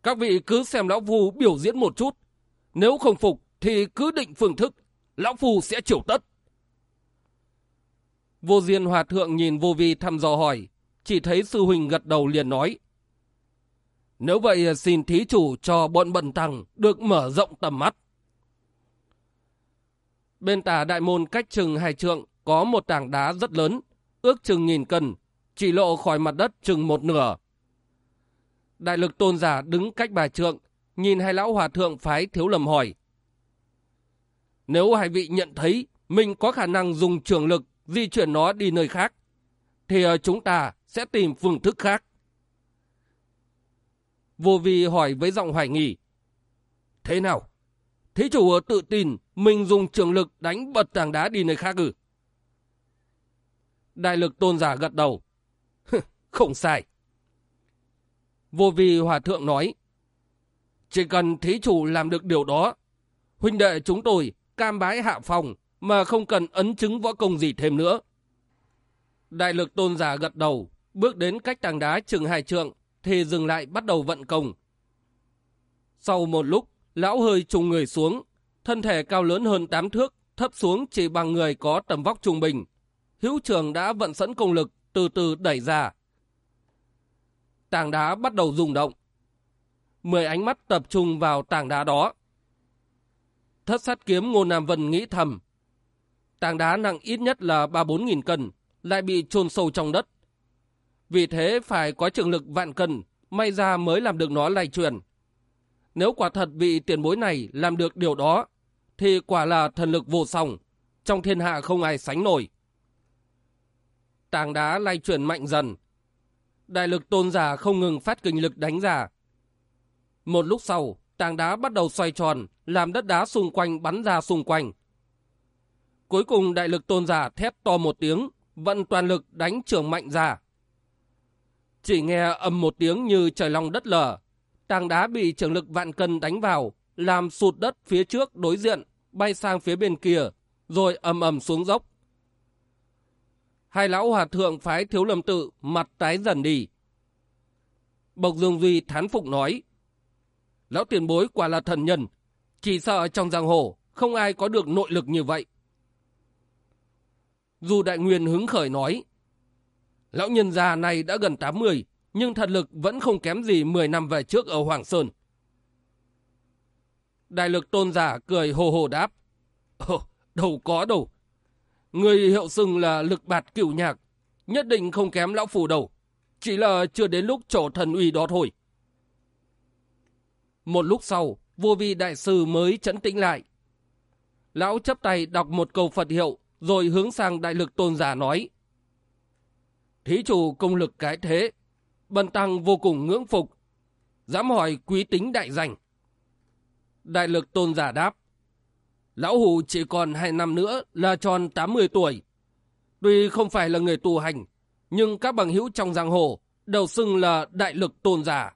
Các vị cứ xem lão phu biểu diễn một chút. Nếu không phục thì cứ định phương thức, lão phu sẽ chịu tất. Vô Diên Hòa Thượng nhìn vô vi thăm dò hỏi, chỉ thấy sư huynh gật đầu liền nói. Nếu vậy xin thí chủ cho bọn bận tăng được mở rộng tầm mắt. Bên tà đại môn cách chừng hai trượng có một tảng đá rất lớn, ước chừng nghìn cân, chỉ lộ khỏi mặt đất chừng một nửa. Đại lực tôn giả đứng cách bà trượng, nhìn hai lão hòa thượng phái thiếu lầm hỏi. Nếu hai vị nhận thấy mình có khả năng dùng trường lực di chuyển nó đi nơi khác, thì ờ, chúng ta sẽ tìm phương thức khác. Vô vi hỏi với giọng hoài nghi. Thế nào? Thế chủ ờ, tự tin mình dùng trường lực đánh bật tảng đá đi nơi khác ư. Đại lực tôn giả gật đầu. Không sai. Vô vi hòa thượng nói. Chỉ cần thí chủ làm được điều đó, huynh đệ chúng tôi cam bái hạ phòng mà không cần ấn chứng võ công gì thêm nữa. Đại lực tôn giả gật đầu, bước đến cách tảng đá chừng hai trượng, thì dừng lại bắt đầu vận công. Sau một lúc, lão hơi trùng người xuống, thân thể cao lớn hơn 8 thước, thấp xuống chỉ bằng người có tầm vóc trung bình. Hữu trường đã vận sẵn công lực, từ từ đẩy ra. Tảng đá bắt đầu rung động. Mười ánh mắt tập trung vào tảng đá đó. Thất sát kiếm Ngô Nam Vân nghĩ thầm. Tảng đá nặng ít nhất là 3-4 nghìn cân, lại bị chôn sâu trong đất. Vì thế phải có trường lực vạn cân, may ra mới làm được nó lay truyền. Nếu quả thật vị tiền bối này làm được điều đó, thì quả là thần lực vô song, trong thiên hạ không ai sánh nổi. Tảng đá lay chuyển mạnh dần. Đại lực tôn giả không ngừng phát kinh lực đánh ra. Một lúc sau, tảng đá bắt đầu xoay tròn, làm đất đá xung quanh bắn ra xung quanh. Cuối cùng đại lực tôn giả thét to một tiếng, vận toàn lực đánh trường mạnh ra. Chỉ nghe âm một tiếng như trời long đất lở, tảng đá bị trường lực vạn cân đánh vào, làm sụt đất phía trước đối diện, bay sang phía bên kia, rồi ầm ầm xuống dốc. Hai lão hòa thượng phái thiếu lâm tự, mặt tái dần đi. Bộc Dương Duy thán phục nói, Lão tiền bối quả là thần nhân, chỉ sợ trong giang hồ không ai có được nội lực như vậy. Dù đại nguyên hứng khởi nói, Lão nhân già này đã gần 80, nhưng thật lực vẫn không kém gì 10 năm về trước ở Hoàng Sơn. Đại lực tôn giả cười hồ hồ đáp. Ồ, đâu có đâu. Người hiệu sừng là lực bạt cửu nhạc, nhất định không kém lão phù đầu. Chỉ là chưa đến lúc trổ thần uy đó thôi. Một lúc sau, vô vi đại sư mới chấn tĩnh lại. Lão chấp tay đọc một câu Phật hiệu, rồi hướng sang đại lực tôn giả nói. Thí chủ công lực cái thế, bần tăng vô cùng ngưỡng phục, dám hỏi quý tính đại danh. Đại lực tôn giả đáp. Lão Hù chỉ còn hai năm nữa là tròn 80 tuổi. Tuy không phải là người tu hành, nhưng các bằng hữu trong giang hồ đều xưng là đại lực tôn giả.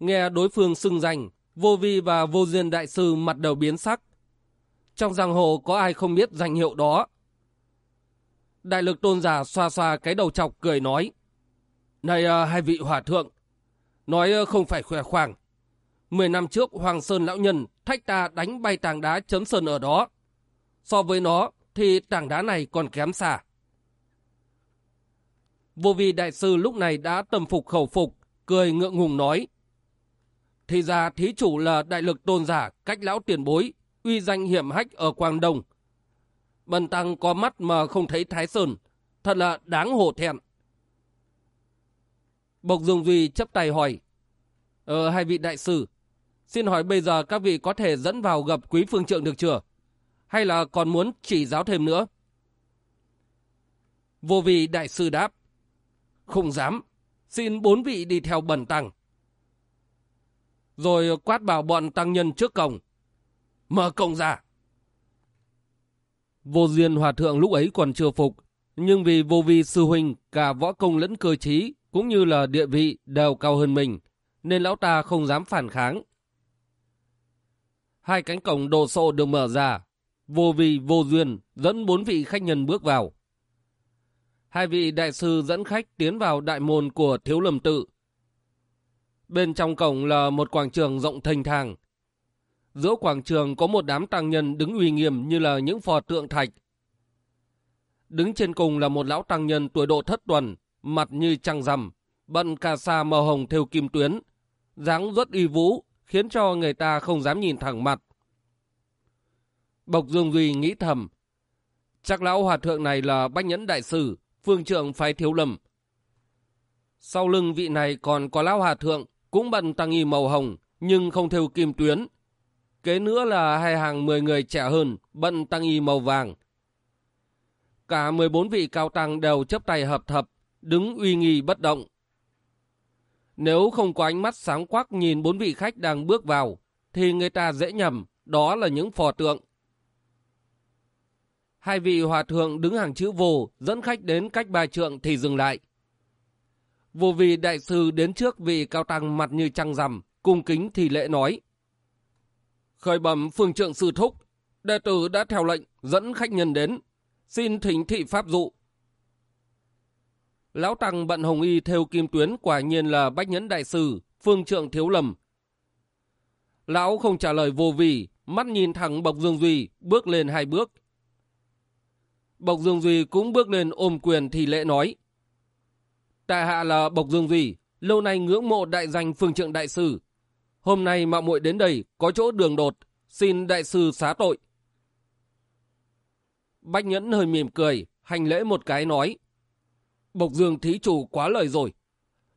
Nghe đối phương xưng danh, vô vi và vô duyên đại sư mặt đầu biến sắc. Trong giang hồ có ai không biết danh hiệu đó. Đại lực tôn giả xoa xoa cái đầu chọc cười nói. Này à, hai vị hòa thượng, nói à, không phải khỏe khoang. Mười năm trước Hoàng Sơn Lão Nhân thách ta đánh bay tảng đá chấm sơn ở đó. So với nó thì tảng đá này còn kém xa. Vô vi đại sư lúc này đã tâm phục khẩu phục, cười ngượng ngùng nói. Thì ra thí chủ là đại lực tôn giả cách lão tiền bối, uy danh hiểm hách ở Quang Đông. Bần tăng có mắt mà không thấy Thái Sơn, thật là đáng hổ thẹn. Bộc Dương Duy chấp tay hỏi. Ờ, hai vị đại sư, xin hỏi bây giờ các vị có thể dẫn vào gặp quý phương trượng được chưa? Hay là còn muốn chỉ giáo thêm nữa? Vô vị đại sư đáp. Không dám, xin bốn vị đi theo bần tăng. Rồi quát bảo bọn tăng nhân trước cổng. Mở cổng ra. Vô duyên hòa thượng lúc ấy còn chưa phục, nhưng vì vô vi sư huynh cả võ công lẫn cơ trí cũng như là địa vị đều cao hơn mình, nên lão ta không dám phản kháng. Hai cánh cổng đồ sộ được mở ra, vô vi vô duyên dẫn bốn vị khách nhân bước vào. Hai vị đại sư dẫn khách tiến vào đại môn của thiếu lâm tự. Bên trong cổng là một quảng trường rộng thênh thang. Giữa quảng trường có một đám tăng nhân đứng uy nghiêm như là những phò tượng thạch. Đứng trên cùng là một lão tăng nhân tuổi độ thất tuần, mặt như trăng rằm, bận cà sa màu hồng theo kim tuyến, dáng rất uy vũ, khiến cho người ta không dám nhìn thẳng mặt. Bộc Dương Duy nghĩ thầm, chắc lão hòa thượng này là bách nhẫn đại sư, phương trượng phái thiếu lầm. Sau lưng vị này còn có lão hòa thượng, cũng bận tăng y màu hồng, nhưng không theo kim tuyến. Kế nữa là hai hàng mười người trẻ hơn, bận tăng y màu vàng. Cả 14 vị cao tăng đều chấp tay hợp thập, đứng uy nghi bất động. Nếu không có ánh mắt sáng quắc nhìn bốn vị khách đang bước vào, thì người ta dễ nhầm, đó là những phò tượng. Hai vị hòa thượng đứng hàng chữ vô dẫn khách đến cách ba trượng thì dừng lại. Vô vị đại sư đến trước vị cao tăng mặt như trăng rằm, cung kính thì lễ nói. Khởi bẩm phương trượng sư thúc, đệ tử đã theo lệnh dẫn khách nhân đến, xin thỉnh thị pháp dụ. Lão Tăng bận hồng y theo kim tuyến quả nhiên là bách nhẫn đại sư, phương trượng thiếu lầm. Lão không trả lời vô vị mắt nhìn thẳng Bộc Dương Duy, bước lên hai bước. Bộc Dương Duy cũng bước lên ôm quyền thì lễ nói. Tại hạ là Bộc Dương Duy, lâu nay ngưỡng mộ đại danh phương trượng đại sư. Hôm nay mạo muội đến đây, có chỗ đường đột, xin đại sư xá tội. Bách Nhẫn hơi mỉm cười, hành lễ một cái nói. Bộc Dương thí chủ quá lời rồi.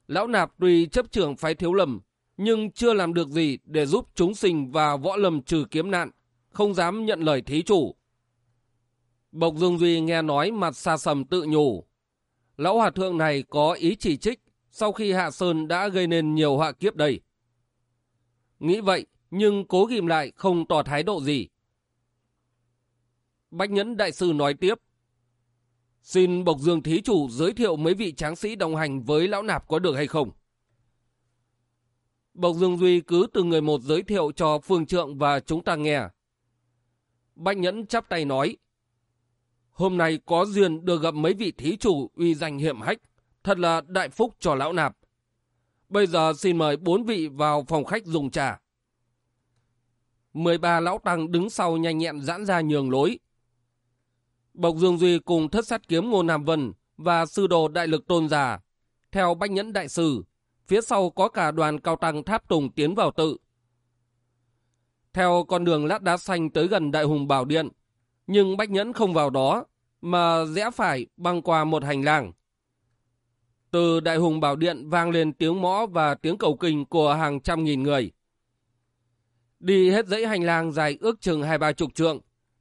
Lão Nạp tuy chấp trưởng phái thiếu lầm, nhưng chưa làm được gì để giúp chúng sinh và võ lầm trừ kiếm nạn, không dám nhận lời thí chủ. Bộc Dương Duy nghe nói mặt xa sầm tự nhủ. Lão hòa thượng này có ý chỉ trích sau khi Hạ Sơn đã gây nên nhiều họa kiếp đây. Nghĩ vậy, nhưng cố ghim lại không tỏ thái độ gì. Bách Nhẫn Đại Sư nói tiếp. Xin Bộc Dương Thí Chủ giới thiệu mấy vị tráng sĩ đồng hành với Lão Nạp có được hay không? Bộc Dương Duy cứ từ người một giới thiệu cho Phương Trượng và chúng ta nghe. Bách Nhẫn chắp tay nói. Hôm nay có duyên được gặp mấy vị thí chủ uy danh hiểm hách, thật là đại phúc cho lão nạp. Bây giờ xin mời bốn vị vào phòng khách dùng trà. 13 lão tăng đứng sau nhanh nhẹn giãn ra nhường lối. Bộc Dương Duy cùng thất sát kiếm Ngô Nam Vân và sư đồ đại lực tôn giả. Theo bách nhẫn đại sư, phía sau có cả đoàn cao tăng tháp tùng tiến vào tự. Theo con đường lát đá xanh tới gần đại hùng bảo điện, nhưng bách nhẫn không vào đó, mà rẽ phải băng qua một hành lang. Từ đại hùng bảo điện vang lên tiếng mõ và tiếng cầu kinh của hàng trăm nghìn người. Đi hết dãy hành lang dài ước chừng hai ba chục trượng,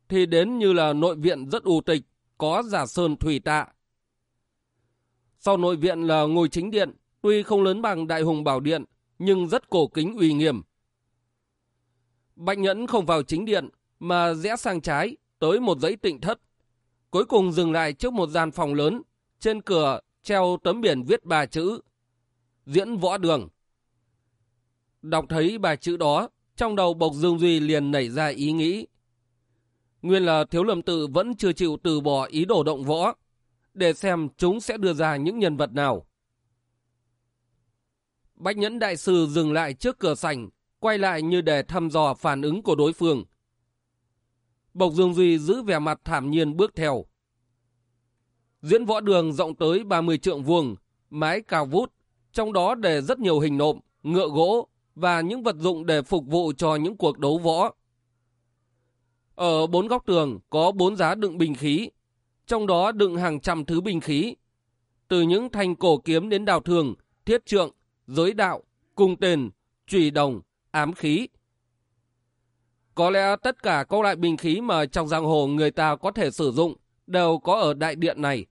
thì đến như là nội viện rất u tịch, có giả sơn thủy tạ. Sau nội viện là ngôi chính điện, tuy không lớn bằng đại hùng bảo điện, nhưng rất cổ kính uy nghiêm. Bạch Nhẫn không vào chính điện, mà rẽ sang trái, tới một dãy tịnh thất. Cuối cùng dừng lại trước một gian phòng lớn, trên cửa treo tấm biển viết ba chữ Diễn Võ Đường. Đọc thấy bài chữ đó, trong đầu Bộc Dương Duy liền nảy ra ý nghĩ. Nguyên là Thiếu Lâm Tự vẫn chưa chịu từ bỏ ý đồ động võ, để xem chúng sẽ đưa ra những nhân vật nào. Bách Nhẫn Đại Sư dừng lại trước cửa sảnh, quay lại như để thăm dò phản ứng của đối phương. Bộc Dương Duy giữ vẻ mặt thảm nhiên bước theo. Diễn võ đường rộng tới 30 trượng vuông, mái cao vút, trong đó để rất nhiều hình nộm, ngựa gỗ và những vật dụng để phục vụ cho những cuộc đấu võ. Ở bốn góc tường có bốn giá đựng binh khí, trong đó đựng hàng trăm thứ binh khí. Từ những thanh cổ kiếm đến đào thường, thiết trượng, giới đạo, cung tên, trùy đồng, ám khí. Có lẽ tất cả các loại binh khí mà trong giang hồ người ta có thể sử dụng đều có ở đại điện này.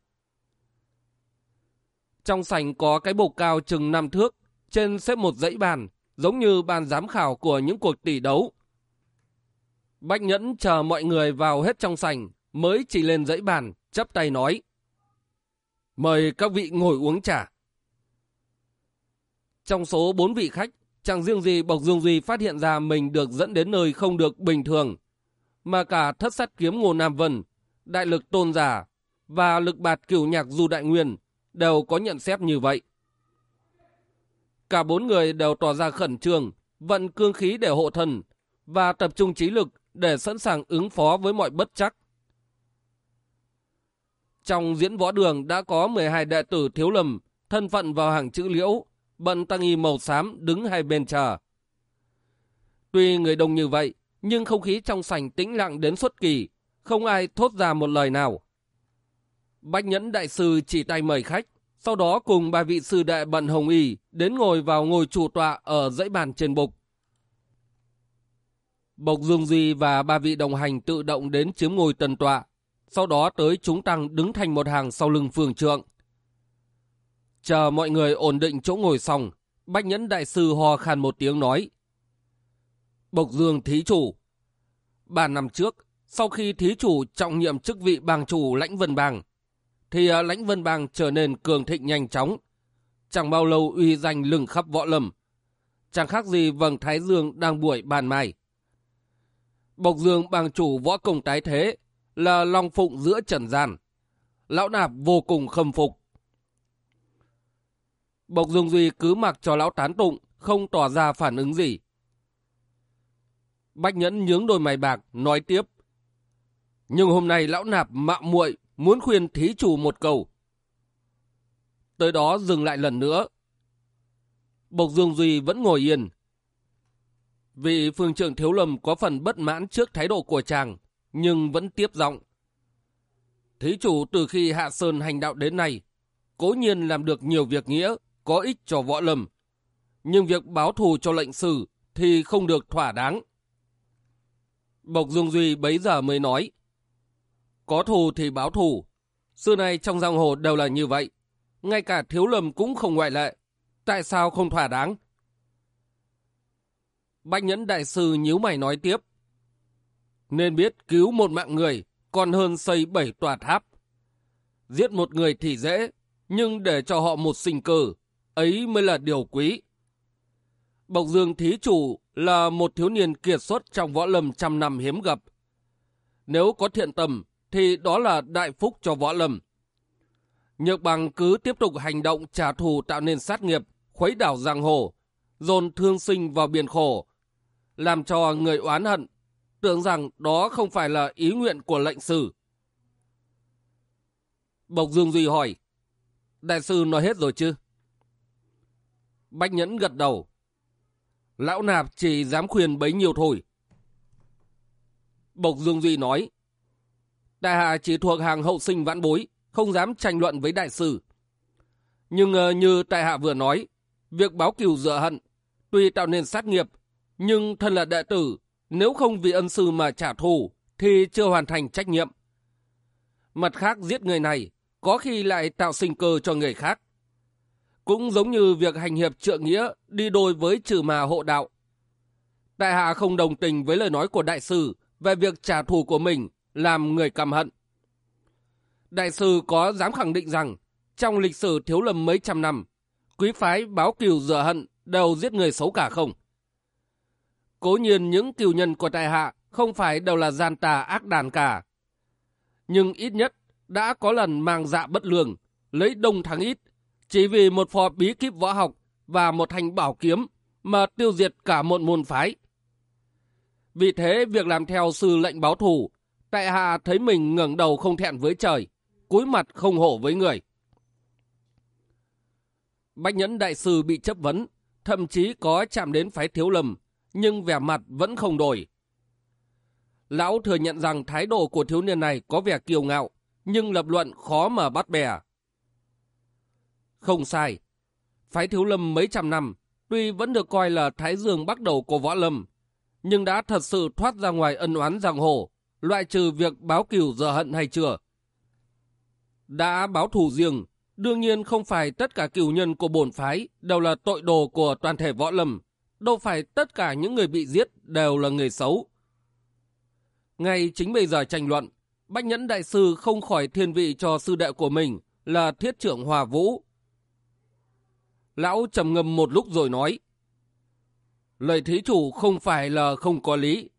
Trong sảnh có cái bục cao chừng 5 thước, trên xếp một dãy bàn, giống như bàn giám khảo của những cuộc tỷ đấu. Bách Nhẫn chờ mọi người vào hết trong sảnh, mới chỉ lên dãy bàn, chấp tay nói. Mời các vị ngồi uống trà. Trong số bốn vị khách, chẳng riêng gì Bộc Dương Duy phát hiện ra mình được dẫn đến nơi không được bình thường, mà cả thất sát kiếm Ngô Nam Vân, đại lực tôn giả và lực bạt cửu nhạc Du Đại Nguyên đều có nhận xét như vậy. Cả bốn người đều tỏ ra khẩn trương, vận cương khí để hộ thần và tập trung trí lực để sẵn sàng ứng phó với mọi bất chắc. Trong diễn võ đường đã có 12 đệ tử thiếu lầm, thân phận vào hàng chữ liễu, bận tăng y màu xám đứng hai bên chờ. Tuy người đông như vậy, nhưng không khí trong sảnh tĩnh lặng đến xuất kỳ, không ai thốt ra một lời nào. Bách Nhẫn Đại Sư chỉ tay mời khách, sau đó cùng ba vị sư đệ bận hồng y đến ngồi vào ngồi chủ tọa ở dãy bàn trên bục. Bộc Dương Duy và ba vị đồng hành tự động đến chiếm ngồi tần tọa, sau đó tới chúng tăng đứng thành một hàng sau lưng phường trượng. Chờ mọi người ổn định chỗ ngồi xong, Bách Nhẫn Đại Sư ho khan một tiếng nói. Bộc Dương Thí Chủ Ba năm trước, sau khi Thí Chủ trọng nhiệm chức vị bang chủ Lãnh Vân Bang, thì à, Lãnh Vân Bang trở nên cường thịnh nhanh chóng. Chẳng bao lâu uy danh lừng khắp võ lâm. Chẳng khác gì vầng Thái Dương đang buổi bàn mai. Bộc Dương bang chủ võ công tái thế là long phụng giữa trần gian. Lão nạp vô cùng khâm phục. Bộc Dương Duy cứ mặc cho lão tán tụng, không tỏ ra phản ứng gì. Bách Nhẫn nhướng đôi mày bạc, nói tiếp. Nhưng hôm nay lão nạp mạo muội muốn khuyên thí chủ một câu. Tới đó dừng lại lần nữa. Bộc Dương Duy vẫn ngồi yên. Vị phương trưởng Thiếu Lâm có phần bất mãn trước thái độ của chàng, nhưng vẫn tiếp giọng. Thí chủ từ khi Hạ Sơn hành đạo đến nay, cố nhiên làm được nhiều việc nghĩa, có ích cho võ lâm. Nhưng việc báo thù cho lệnh sử thì không được thỏa đáng. Bộc Dương Duy bấy giờ mới nói. Có thù thì báo thù. Xưa nay trong giang hồ đều là như vậy. Ngay cả thiếu lầm cũng không ngoại lệ. Tại sao không thỏa đáng? Bách nhẫn đại sư nhíu mày nói tiếp. Nên biết cứu một mạng người còn hơn xây bảy tòa tháp. Giết một người thì dễ, nhưng để cho họ một sinh cử ấy mới là điều quý. Bộc Dương Thí Chủ là một thiếu niên kiệt xuất trong võ lâm trăm năm hiếm gặp. Nếu có thiện tâm, thì đó là đại phúc cho võ lâm. Nhược bằng cứ tiếp tục hành động trả thù tạo nên sát nghiệp, khuấy đảo giang hồ, dồn thương sinh vào biển khổ, làm cho người oán hận, tưởng rằng đó không phải là ý nguyện của lệnh sử. Bộc Dương Duy hỏi, đại sư nói hết rồi chứ? Bách Nhẫn gật đầu. Lão nạp chỉ dám khuyên bấy nhiêu thôi. Bộc Dương Duy nói, Đại hạ chỉ thuộc hàng hậu sinh vãn bối, không dám tranh luận với đại sư. Nhưng uh, như tại hạ vừa nói, việc báo cừu dựa hận, tuy tạo nên sát nghiệp, nhưng thân là đệ tử, nếu không vì ân sư mà trả thù, thì chưa hoàn thành trách nhiệm. Mặt khác giết người này, có khi lại tạo sinh cơ cho người khác. Cũng giống như việc hành hiệp trượng nghĩa đi đôi với trừ mà hộ đạo. Đại hạ không đồng tình với lời nói của đại sư về việc trả thù của mình làm người căm hận. Đại sư có dám khẳng định rằng trong lịch sử thiếu lâm mấy trăm năm, quý phái báo kiều rửa hận đều giết người xấu cả không? Cố nhiên những kiều nhân của đại hạ không phải đều là gian tà ác đàn cả. Nhưng ít nhất đã có lần mang dạ bất lường, lấy đông thắng ít, chỉ vì một phò bí kíp võ học và một thành bảo kiếm mà tiêu diệt cả một môn phái. Vì thế việc làm theo sư lệnh báo thù Tại hạ thấy mình ngẩng đầu không thẹn với trời, cúi mặt không hổ với người. Bách nhẫn đại sư bị chấp vấn, thậm chí có chạm đến phái thiếu lầm, nhưng vẻ mặt vẫn không đổi. Lão thừa nhận rằng thái độ của thiếu niên này có vẻ kiêu ngạo, nhưng lập luận khó mà bắt bè. Không sai. Phái thiếu lâm mấy trăm năm, tuy vẫn được coi là thái dương bắt đầu của võ lâm, nhưng đã thật sự thoát ra ngoài ân oán giang hồ, loại trừ việc báo cửu giờ hận hay chưa? Đã báo thù riêng, đương nhiên không phải tất cả cửu nhân của bổn phái đều là tội đồ của toàn thể võ lâm, đâu phải tất cả những người bị giết đều là người xấu. Ngay chính bây giờ tranh luận, Bách Nhẫn Đại Sư không khỏi thiên vị cho sư đệ của mình là thiết trưởng Hòa Vũ. Lão trầm ngâm một lúc rồi nói, Lời thí chủ không phải là không có lý,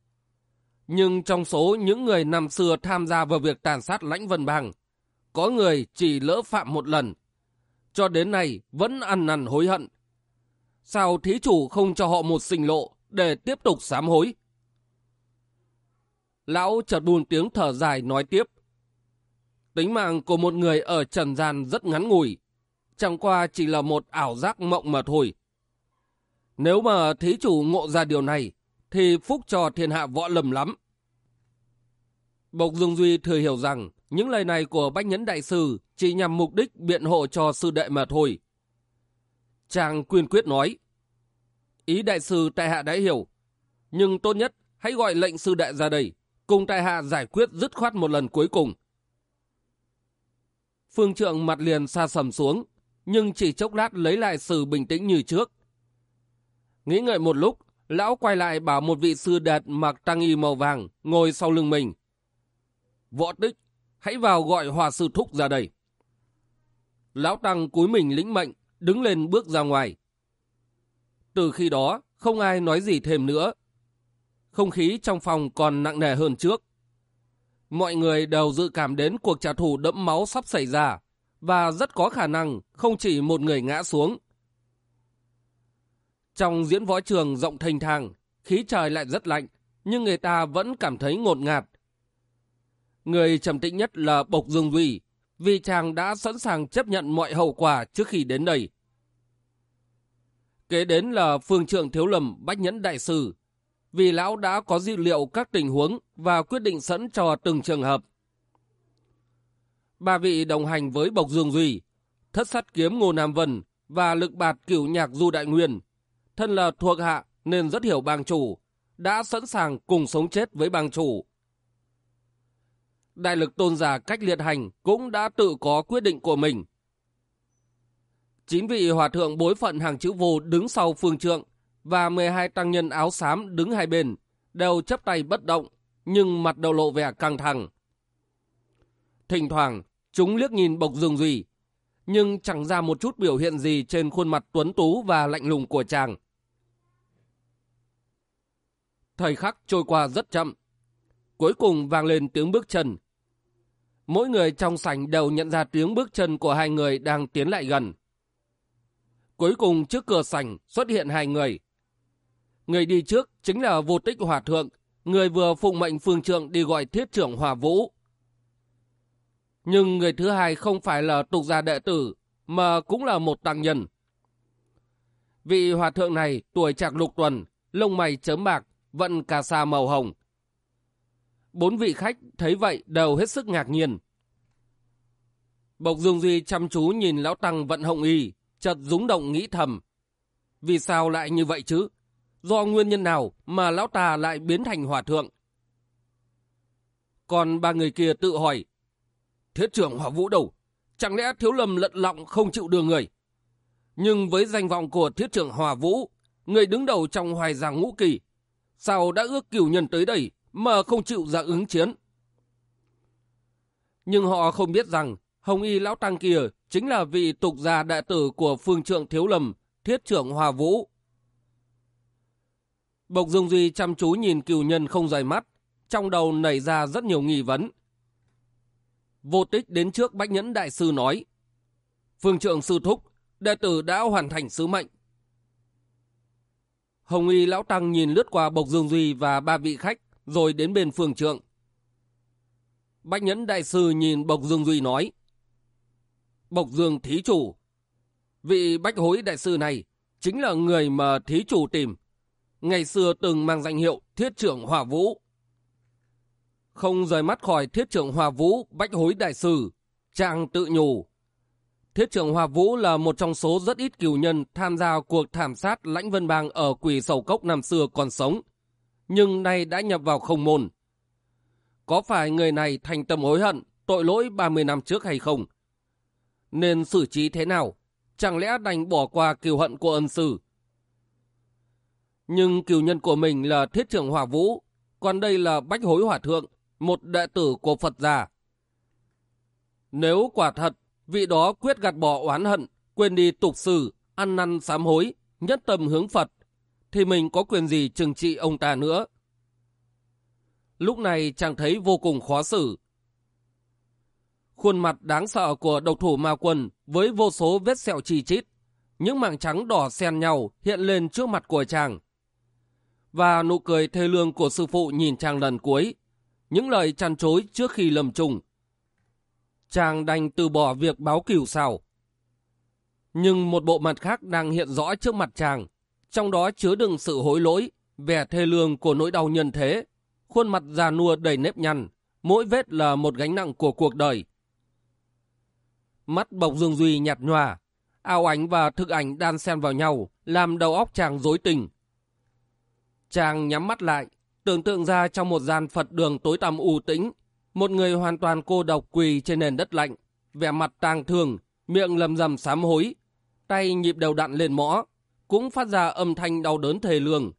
nhưng trong số những người năm xưa tham gia vào việc tàn sát lãnh vân bang, có người chỉ lỡ phạm một lần, cho đến nay vẫn ăn năn hối hận. Sao thí chủ không cho họ một sinh lộ để tiếp tục sám hối? Lão chợt buồn tiếng thở dài nói tiếp. Tính mạng của một người ở trần gian rất ngắn ngủi, chẳng qua chỉ là một ảo giác mộng mà thôi. Nếu mà thí chủ ngộ ra điều này, thì phúc cho thiên hạ võ lầm lắm. Bộc Dương Duy thừa hiểu rằng những lời này của Bách Nhẫn Đại Sư chỉ nhằm mục đích biện hộ cho sư đệ mà thôi. Chàng quyên quyết nói, ý đại sư tại hạ đã hiểu, nhưng tốt nhất hãy gọi lệnh sư đệ ra đây, cùng tại hạ giải quyết dứt khoát một lần cuối cùng. Phương trượng mặt liền xa sầm xuống, nhưng chỉ chốc lát lấy lại sự bình tĩnh như trước. Nghĩ ngợi một lúc, Lão quay lại bảo một vị sư đẹp mặc trang y màu vàng ngồi sau lưng mình. Võ tích, hãy vào gọi hòa sư thúc ra đây. Lão Tăng cúi mình lĩnh mệnh, đứng lên bước ra ngoài. Từ khi đó, không ai nói gì thêm nữa. Không khí trong phòng còn nặng nề hơn trước. Mọi người đều dự cảm đến cuộc trả thù đẫm máu sắp xảy ra, và rất có khả năng không chỉ một người ngã xuống. Trong diễn võ trường rộng thanh thang, khí trời lại rất lạnh, nhưng người ta vẫn cảm thấy ngột ngạt. Người trầm tĩnh nhất là Bộc Dương Duy, vì chàng đã sẵn sàng chấp nhận mọi hậu quả trước khi đến đây. Kế đến là phương trượng thiếu lầm Bách Nhẫn Đại Sư, vì lão đã có dữ liệu các tình huống và quyết định sẵn cho từng trường hợp. Ba vị đồng hành với Bộc Dương Duy, thất sắt kiếm Ngô Nam Vân và lực bạt cửu nhạc Du Đại Nguyên, thân là thuộc hạ nên rất hiểu bang chủ, đã sẵn sàng cùng sống chết với bang chủ. Đại lực tôn giả cách liệt hành cũng đã tự có quyết định của mình. Chín vị hòa thượng bối phận hàng chữ vô đứng sau phương trượng và 12 tăng nhân áo xám đứng hai bên, đều chấp tay bất động, nhưng mặt đầu lộ vẻ căng thẳng. Thỉnh thoảng, chúng liếc nhìn Bộc Dương Duy, nhưng chẳng ra một chút biểu hiện gì trên khuôn mặt tuấn tú và lạnh lùng của chàng. Thời khắc trôi qua rất chậm. Cuối cùng vang lên tiếng bước chân. Mỗi người trong sảnh đều nhận ra tiếng bước chân của hai người đang tiến lại gần. Cuối cùng trước cửa sảnh xuất hiện hai người. Người đi trước chính là vô tích hòa thượng, người vừa phụng mệnh phương trượng đi gọi thiết trưởng hòa vũ. Nhưng người thứ hai không phải là tục gia đệ tử, mà cũng là một tăng nhân. Vị hòa thượng này tuổi trạc lục tuần, lông mày chớm bạc, vận cà sa màu hồng. Bốn vị khách thấy vậy đều hết sức ngạc nhiên. Bộc Dương Duy chăm chú nhìn lão tăng vận hồng y, chợt rúng động nghĩ thầm. Vì sao lại như vậy chứ? Do nguyên nhân nào mà lão ta lại biến thành hòa thượng? Còn ba người kia tự hỏi. Thiết trưởng họ vũ đâu? Chẳng lẽ thiếu lầm lận lọng không chịu đưa người? Nhưng với danh vọng của thiết trưởng hòa vũ, người đứng đầu trong hoài giang ngũ kỳ, sao đã ước cửu nhân tới đây mà không chịu ra ứng chiến? Nhưng họ không biết rằng Hồng Y Lão Tăng kia chính là vị tục gia đại tử của phương trượng Thiếu lầm thiết trưởng Hòa Vũ. Bộc Dương Duy chăm chú nhìn cửu nhân không rời mắt, trong đầu nảy ra rất nhiều nghi vấn. Vô tích đến trước Bách Nhẫn Đại Sư nói, Phương trượng Sư Thúc, đệ tử đã hoàn thành sứ mệnh. Hồng Y Lão Tăng nhìn lướt qua Bộc Dương Duy và ba vị khách, rồi đến bên phương trượng. Bách Nhẫn Đại Sư nhìn Bộc Dương Duy nói, Bộc Dương Thí Chủ. Vị bách hối đại sư này chính là người mà Thí Chủ tìm. Ngày xưa từng mang danh hiệu Thiết trưởng hỏa Vũ. Không rời mắt khỏi Thiết trưởng Hòa Vũ bách hối đại sư, chàng tự nhủ. Thiết trưởng Hòa Vũ là một trong số rất ít cửu nhân tham gia cuộc thảm sát lãnh vân bang ở quỷ sầu cốc năm xưa còn sống, nhưng nay đã nhập vào không môn. Có phải người này thành tâm hối hận tội lỗi 30 năm trước hay không? nên xử trí thế nào? Chẳng lẽ đành bỏ qua kiều hận của ân sư? Nhưng kiều nhân của mình là thiết trưởng hòa vũ, còn đây là bách hối hỏa thượng, một đệ tử của Phật già. Nếu quả thật, vị đó quyết gạt bỏ oán hận, quên đi tục sử, ăn năn sám hối, nhất tâm hướng Phật, thì mình có quyền gì trừng trị ông ta nữa? Lúc này chàng thấy vô cùng khó xử, Khuôn mặt đáng sợ của độc thủ ma quân với vô số vết sẹo chi chít, những mảng trắng đỏ xen nhau hiện lên trước mặt của chàng. Và nụ cười thê lương của sư phụ nhìn chàng lần cuối, những lời chăn chối trước khi lầm trùng. Chàng đành từ bỏ việc báo cửu sao. Nhưng một bộ mặt khác đang hiện rõ trước mặt chàng, trong đó chứa đựng sự hối lỗi, vẻ thê lương của nỗi đau nhân thế, khuôn mặt già nua đầy nếp nhăn, mỗi vết là một gánh nặng của cuộc đời. Mắt bộc Dương Duy nhạt nhòa, ảo ảnh và thực ảnh đan xen vào nhau, làm đầu óc chàng rối tình. Chàng nhắm mắt lại, tưởng tượng ra trong một gian Phật đường tối tăm u tĩnh, một người hoàn toàn cô độc quỳ trên nền đất lạnh, vẻ mặt tang thường, miệng lầm rầm sám hối, tay nhịp đều đặn lên mõ, cũng phát ra âm thanh đau đớn thề lương.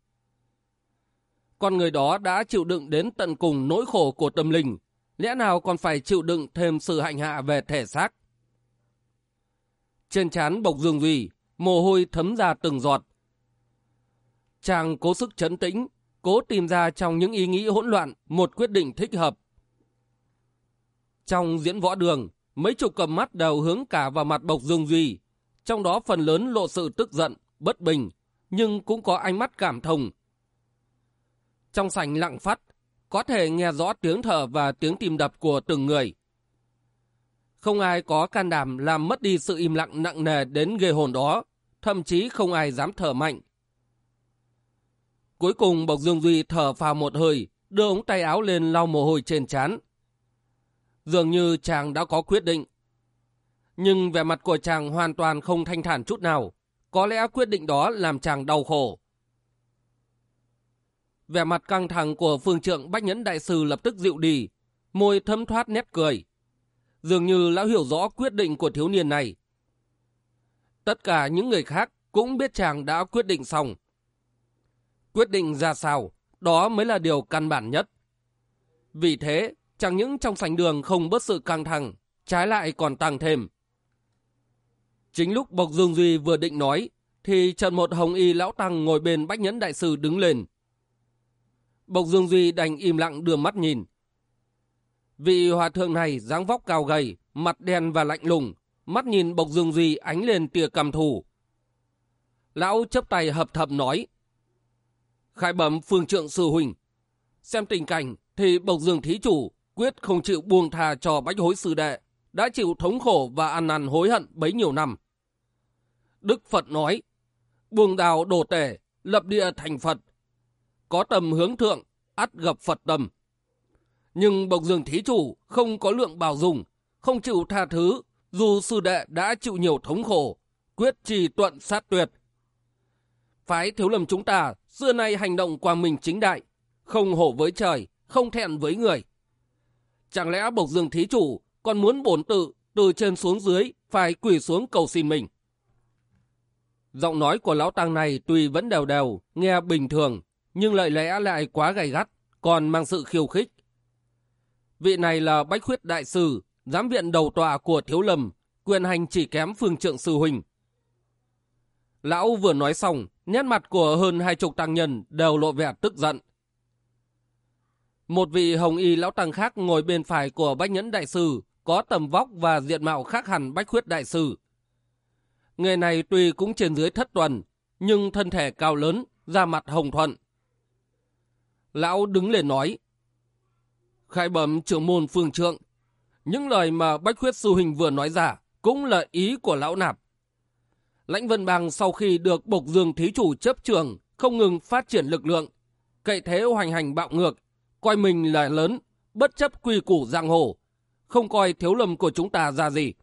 con người đó đã chịu đựng đến tận cùng nỗi khổ của tâm linh, lẽ nào còn phải chịu đựng thêm sự hạnh hạ về thể xác? Trên trán Bộc Dương Duy, mồ hôi thấm ra từng giọt. Chàng cố sức chấn tĩnh, cố tìm ra trong những ý nghĩ hỗn loạn một quyết định thích hợp. Trong diễn võ đường, mấy chục cầm mắt đều hướng cả vào mặt Bộc Dương Duy, trong đó phần lớn lộ sự tức giận, bất bình, nhưng cũng có ánh mắt cảm thông. Trong sảnh lặng phát, có thể nghe rõ tiếng thở và tiếng tim đập của từng người. Không ai có can đảm làm mất đi sự im lặng nặng nề đến ghê hồn đó, thậm chí không ai dám thở mạnh. Cuối cùng Bộc Dương Duy thở phào một hơi, đưa ống tay áo lên lau mồ hôi trên trán. Dường như chàng đã có quyết định. Nhưng vẻ mặt của chàng hoàn toàn không thanh thản chút nào. Có lẽ quyết định đó làm chàng đau khổ. Vẻ mặt căng thẳng của phương trượng Bách Nhẫn Đại Sư lập tức dịu đi, môi thấm thoát nét cười. Dường như lão hiểu rõ quyết định của thiếu niên này. Tất cả những người khác cũng biết chàng đã quyết định xong. Quyết định ra sao, đó mới là điều căn bản nhất. Vì thế, chẳng những trong sảnh đường không bớt sự căng thẳng, trái lại còn tăng thêm. Chính lúc Bộc Dương Duy vừa định nói, thì trận một hồng y lão tăng ngồi bên bách nhẫn đại sư đứng lên. Bộc Dương Duy đành im lặng đưa mắt nhìn. Vị hòa thượng này dáng vóc cao gầy, mặt đen và lạnh lùng, mắt nhìn Bộc Dương Duy ánh lên tia cầm thù. Lão chấp tay hợp thập nói. Khai bẩm phương trượng sư huynh. Xem tình cảnh thì Bộc Dương Thí Chủ quyết không chịu buông tha cho bách hối sư đệ, đã chịu thống khổ và ăn năn hối hận bấy nhiêu năm. Đức Phật nói, buông đào đổ tể, lập địa thành Phật, có tầm hướng thượng, ắt gặp Phật tâm. Nhưng Bộc Dương Thí Chủ không có lượng bảo dùng, không chịu tha thứ, dù sư đệ đã chịu nhiều thống khổ, quyết trì tuận sát tuyệt. Phái thiếu lầm chúng ta xưa nay hành động quang minh chính đại, không hổ với trời, không thẹn với người. Chẳng lẽ Bộc Dương Thí Chủ còn muốn bổn tự từ trên xuống dưới phải quỳ xuống cầu xin mình? Giọng nói của lão tăng này tuy vẫn đều đều, nghe bình thường, nhưng lời lẽ lại quá gay gắt, còn mang sự khiêu khích. Vị này là Bách Khuyết Đại Sư, giám viện đầu tọa của Thiếu Lâm, quyền hành chỉ kém phương trượng sư huynh. Lão vừa nói xong, nét mặt của hơn hai chục tăng nhân đều lộ vẻ tức giận. Một vị hồng y lão tăng khác ngồi bên phải của Bách Nhẫn Đại Sư, có tầm vóc và diện mạo khác hẳn Bách Khuyết Đại Sư. Người này tuy cũng trên dưới thất tuần, nhưng thân thể cao lớn, da mặt hồng thuận. Lão đứng lên nói, Khai bẩm trưởng môn phương trượng, những lời mà Bách Khuyết Sư Hình vừa nói ra cũng là ý của lão nạp. Lãnh Vân Bang sau khi được Bộc Dương Thí Chủ chấp trường không ngừng phát triển lực lượng, cậy thế hoành hành bạo ngược, coi mình là lớn, bất chấp quy củ giang hồ, không coi thiếu lầm của chúng ta ra gì.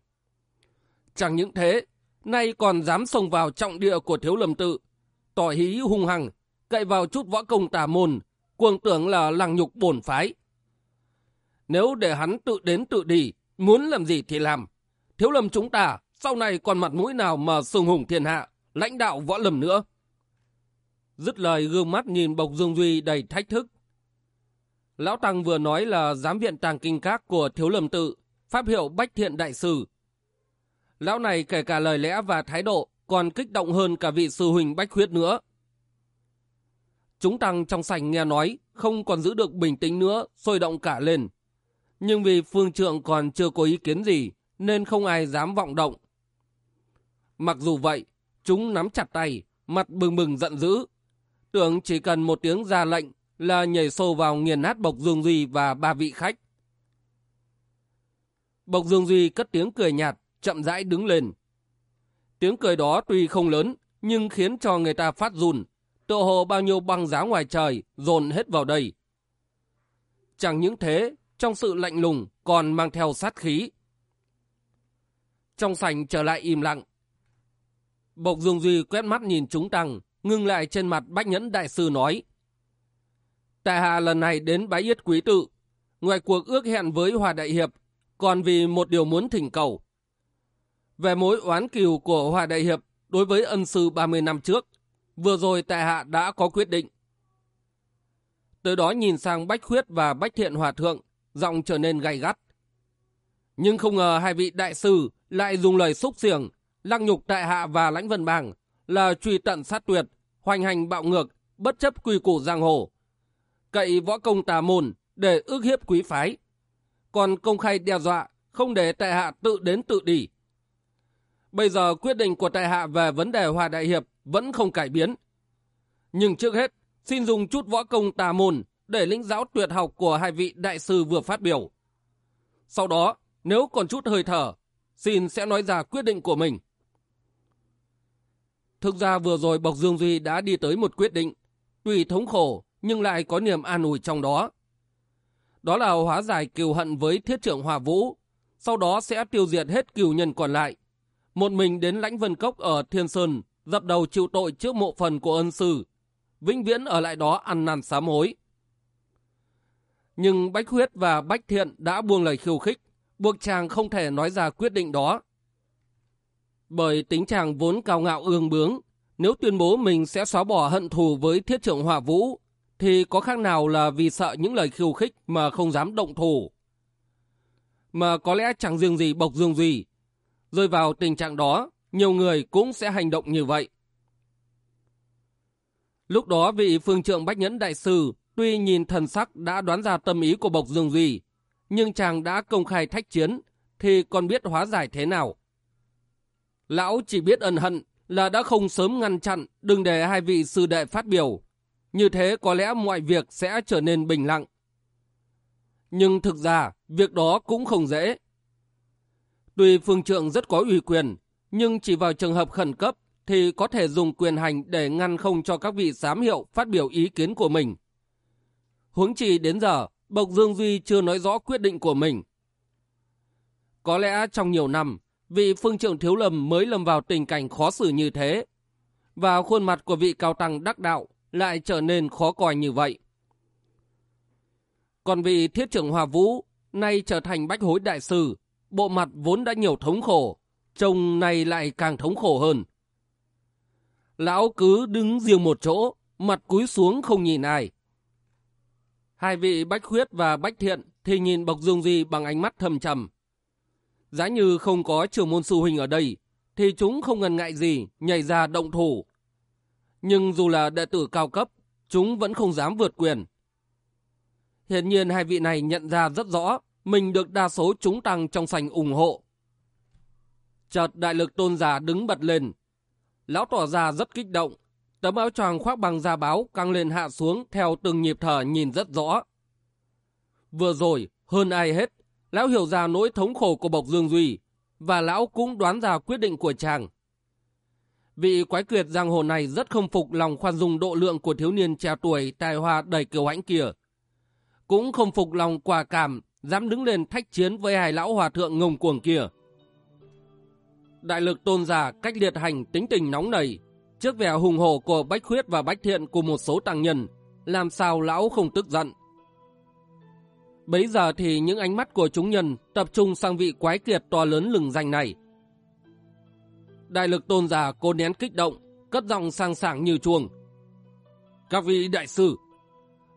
Chẳng những thế, nay còn dám xông vào trọng địa của thiếu lầm tự, tỏ hí hung hăng, cậy vào chút võ công tà môn, cuồng tưởng là lăng nhục bổn phái. Nếu để hắn tự đến tự đi, muốn làm gì thì làm. Thiếu lầm chúng ta, sau này còn mặt mũi nào mà sùng hùng thiên hạ, lãnh đạo võ lầm nữa. Dứt lời gương mắt nhìn Bộc Dương Duy đầy thách thức. Lão Tăng vừa nói là giám viện tàng kinh các của Thiếu Lâm Tự, pháp hiệu Bách Thiện Đại Sư. Lão này kể cả lời lẽ và thái độ còn kích động hơn cả vị sư huynh Bách Khuyết nữa. Chúng tăng trong sảnh nghe nói, không còn giữ được bình tĩnh nữa, sôi động cả lên. Nhưng vì phương trượng còn chưa có ý kiến gì, nên không ai dám vọng động. Mặc dù vậy, chúng nắm chặt tay, mặt bừng bừng giận dữ. Tưởng chỉ cần một tiếng ra lệnh là nhảy sâu vào nghiền nát Bộc Dương Duy và ba vị khách. Bộc Dương Duy cất tiếng cười nhạt, chậm rãi đứng lên. Tiếng cười đó tuy không lớn, nhưng khiến cho người ta phát run, tựa hồ bao nhiêu băng giá ngoài trời dồn hết vào đây. Chẳng những thế, trong sự lạnh lùng còn mang theo sát khí. Trong sảnh trở lại im lặng. Bộc Dương Duy quét mắt nhìn chúng tăng, ngưng lại trên mặt bách nhẫn đại sư nói. Tại hạ lần này đến bái yết quý tự, ngoài cuộc ước hẹn với Hòa Đại Hiệp, còn vì một điều muốn thỉnh cầu. Về mối oán kiều của Hòa Đại Hiệp đối với ân sư 30 năm trước, vừa rồi tại hạ đã có quyết định. Từ đó nhìn sang Bách Khuyết và Bách Thiện Hòa Thượng, giọng trở nên gay gắt. Nhưng không ngờ hai vị đại sư lại dùng lời xúc xiềng, lăng nhục tại hạ và lãnh vân bang là truy tận sát tuyệt, hoành hành bạo ngược, bất chấp quy củ giang hồ. Cậy võ công tà môn để ước hiếp quý phái. Còn công khai đe dọa, không để tại hạ tự đến tự đi. Bây giờ quyết định của tại hạ về vấn đề hòa đại hiệp vẫn không cải biến. Nhưng trước hết, xin dùng chút võ công tà môn để lĩnh giáo tuyệt học của hai vị đại sư vừa phát biểu. Sau đó, nếu còn chút hơi thở, xin sẽ nói ra quyết định của mình. Thực ra vừa rồi Bộc Dương Duy đã đi tới một quyết định, tuy thống khổ nhưng lại có niềm an ủi trong đó. Đó là hóa giải kiều hận với thiết trưởng Hòa Vũ, sau đó sẽ tiêu diệt hết kiều nhân còn lại. Một mình đến lãnh vân cốc ở Thiên Sơn, dập đầu chịu tội trước mộ phần của ân sư, vĩnh viễn ở lại đó ăn năn sám hối. Nhưng Bách Huyết và Bách Thiện đã buông lời khiêu khích, buộc chàng không thể nói ra quyết định đó. Bởi tính chàng vốn cao ngạo ương bướng, nếu tuyên bố mình sẽ xóa bỏ hận thù với thiết trưởng Hòa Vũ, thì có khác nào là vì sợ những lời khiêu khích mà không dám động thủ. Mà có lẽ chẳng riêng gì Bộc Dương Duy. Rơi vào tình trạng đó, nhiều người cũng sẽ hành động như vậy. Lúc đó vị phương trượng Bách Nhẫn Đại Sư tuy nhìn thần sắc đã đoán ra tâm ý của Bộc Dương Duy, nhưng chàng đã công khai thách chiến, thì còn biết hóa giải thế nào. Lão chỉ biết ân hận là đã không sớm ngăn chặn đừng để hai vị sư đệ phát biểu. Như thế có lẽ mọi việc sẽ trở nên bình lặng. Nhưng thực ra, việc đó cũng không dễ. Tuy phương trượng rất có ủy quyền, nhưng chỉ vào trường hợp khẩn cấp thì có thể dùng quyền hành để ngăn không cho các vị giám hiệu phát biểu ý kiến của mình. Huống chi đến giờ, Bộc Dương Duy chưa nói rõ quyết định của mình. Có lẽ trong nhiều năm, vị phương trưởng thiếu lầm mới lầm vào tình cảnh khó xử như thế. Và khuôn mặt của vị cao tăng đắc đạo lại trở nên khó coi như vậy. Còn vị thiết trưởng Hòa Vũ, nay trở thành bách hối đại sư, bộ mặt vốn đã nhiều thống khổ, trông này lại càng thống khổ hơn. Lão cứ đứng riêng một chỗ, mặt cúi xuống không nhìn ai. Hai vị Bách Khuyết và Bách Thiện thì nhìn Bộc Dương Di bằng ánh mắt thầm trầm. Giá như không có trưởng môn sư huynh ở đây, thì chúng không ngần ngại gì nhảy ra động thủ. Nhưng dù là đệ tử cao cấp, chúng vẫn không dám vượt quyền. Hiện nhiên hai vị này nhận ra rất rõ mình được đa số chúng tăng trong sành ủng hộ. Chợt đại lực tôn giả đứng bật lên. Lão tỏ ra rất kích động. Tấm áo choàng khoác bằng da báo căng lên hạ xuống theo từng nhịp thở nhìn rất rõ. Vừa rồi, hơn ai hết, lão hiểu ra nỗi thống khổ của Bộc Dương Duy, và lão cũng đoán ra quyết định của chàng. Vị quái quyệt giang hồ này rất không phục lòng khoan dung độ lượng của thiếu niên trẻ tuổi tài hoa đầy kiều hãnh kia. Cũng không phục lòng quả cảm, dám đứng lên thách chiến với hai lão hòa thượng ngông cuồng kia. Đại lực tôn giả cách liệt hành tính tình nóng nảy, trước vẻ hùng hổ của Bách Khuyết và Bách Thiện của một số tăng nhân, làm sao lão không tức giận. Bấy giờ thì những ánh mắt của chúng nhân tập trung sang vị quái kiệt to lớn lừng danh này. Đại lực tôn giả cố nén kích động, cất giọng sang sảng như chuông. Các vị đại sư,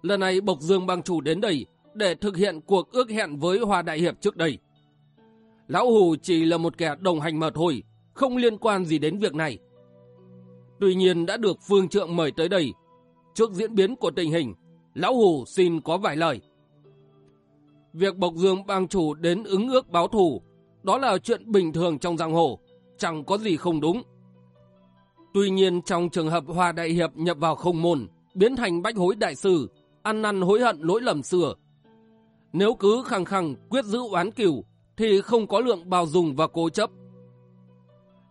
lần này Bộc Dương bang chủ đến đây để thực hiện cuộc ước hẹn với Hoa Đại Hiệp trước đây. Lão Hù chỉ là một kẻ đồng hành mà thôi, không liên quan gì đến việc này. Tuy nhiên đã được Phương Trượng mời tới đây. Trước diễn biến của tình hình, Lão Hù xin có vài lời. Việc Bộc Dương bang chủ đến ứng ước báo thù, đó là chuyện bình thường trong giang hồ, chẳng có gì không đúng. Tuy nhiên trong trường hợp hòa Đại Hiệp nhập vào không môn, biến thành bách hối đại sư, ăn năn hối hận lỗi lầm xưa. Nếu cứ khăng khăng quyết giữ oán cửu, thì không có lượng bao dung và cố chấp.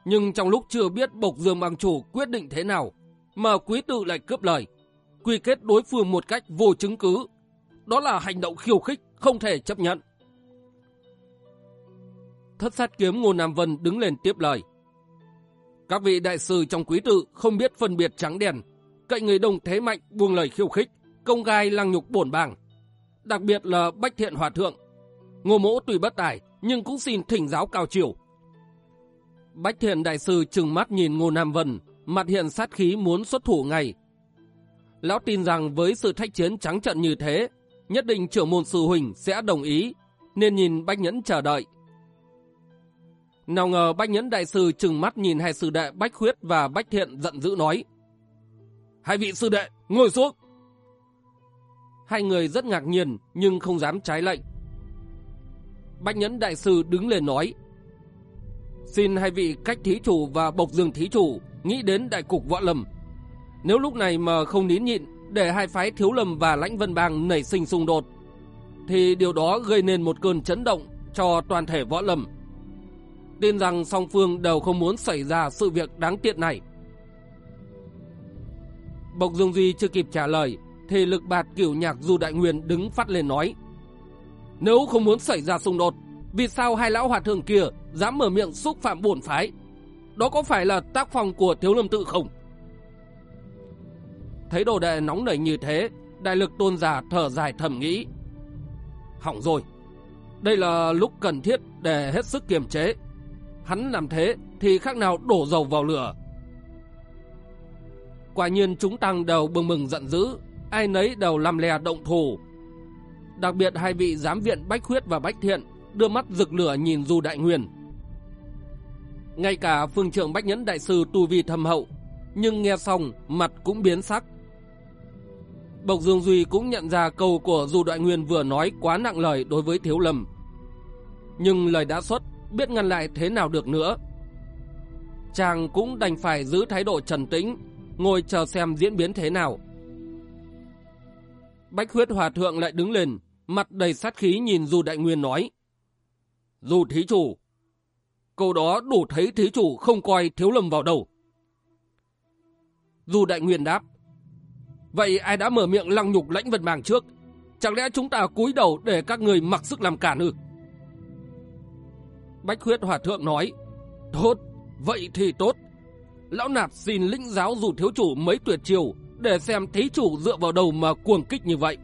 Nhưng trong lúc chưa biết Bộc Dương bang chủ quyết định thế nào, mà quý tự lại cướp lời, quy kết đối phương một cách vô chứng cứ. Đó là hành động khiêu khích, không thể chấp nhận. Thất sát kiếm Ngô Nam Vân đứng lên tiếp lời. Các vị đại sư trong quý tự không biết phân biệt trắng đen, cậy người đồng thế mạnh buông lời khiêu khích, công gai lăng nhục bổn bàng. Đặc biệt là Bách Thiện Hòa Thượng. Ngô mỗ tuy bất tài, nhưng cũng xin thỉnh giáo cao chiều. Bách Thiện Đại sư trừng mắt nhìn Ngô Nam Vân, mặt hiện sát khí muốn xuất thủ ngay. Lão tin rằng với sự thách chiến trắng trận như thế, nhất định trưởng môn sư huynh sẽ đồng ý, nên nhìn Bách Nhẫn chờ đợi. Nào ngờ Bách Nhẫn Đại Sư trừng mắt nhìn hai sư đệ Bách Khuyết và Bách Thiện giận dữ nói. Hai vị sư đệ, ngồi xuống! Hai người rất ngạc nhiên nhưng không dám trái lệnh. Bách Nhẫn Đại Sư đứng lên nói. Xin hai vị cách thí chủ và bộc dương thí chủ nghĩ đến đại cục võ lâm. Nếu lúc này mà không nín nhịn để hai phái thiếu lâm và lãnh vân bang nảy sinh xung đột, thì điều đó gây nên một cơn chấn động cho toàn thể võ lâm. Tin rằng song phương đều không muốn xảy ra sự việc đáng tiện này. Bộc Dương Duy chưa kịp trả lời, thì lực bạt cửu nhạc Du Đại Nguyên đứng phát lên nói. Nếu không muốn xảy ra xung đột, vì sao hai lão hòa thượng kia dám mở miệng xúc phạm bổn phái? Đó có phải là tác phong của thiếu lâm tự không? Thấy đồ đệ nóng nảy như thế, đại lực tôn giả thở dài thầm nghĩ. Hỏng rồi, đây là lúc cần thiết để hết sức kiềm chế. Hắn làm thế thì khác nào đổ dầu vào lửa. Quả nhiên chúng tăng đều bừng mừng giận dữ, ai nấy đều làm lè động thủ. Đặc biệt hai vị giám viện Bách Khuyết và Bách Thiện đưa mắt rực lửa nhìn Du Đại Nguyên. Ngay cả phương trưởng Bách Nhẫn Đại Sư tu vi thâm hậu, nhưng nghe xong mặt cũng biến sắc. Bộc Dương Duy cũng nhận ra câu của Du Đại Nguyên vừa nói quá nặng lời đối với Thiếu Lâm. Nhưng lời đã xuất, biết ngăn lại thế nào được nữa. Chàng cũng đành phải giữ thái độ trần tĩnh, ngồi chờ xem diễn biến thế nào. Bách huyết hòa thượng lại đứng lên, mặt đầy sát khí nhìn Du Đại Nguyên nói. Du thí chủ, câu đó đủ thấy thí chủ không coi thiếu lâm vào đầu. Du Đại Nguyên đáp. Vậy ai đã mở miệng lăng nhục lãnh vật màng trước? Chẳng lẽ chúng ta cúi đầu để các người mặc sức làm cản ư? Bách huyết hòa thượng nói. Tốt, vậy thì tốt. Lão nạp xin lĩnh giáo dù thiếu chủ mấy tuyệt chiều để xem thí chủ dựa vào đầu mà cuồng kích như vậy.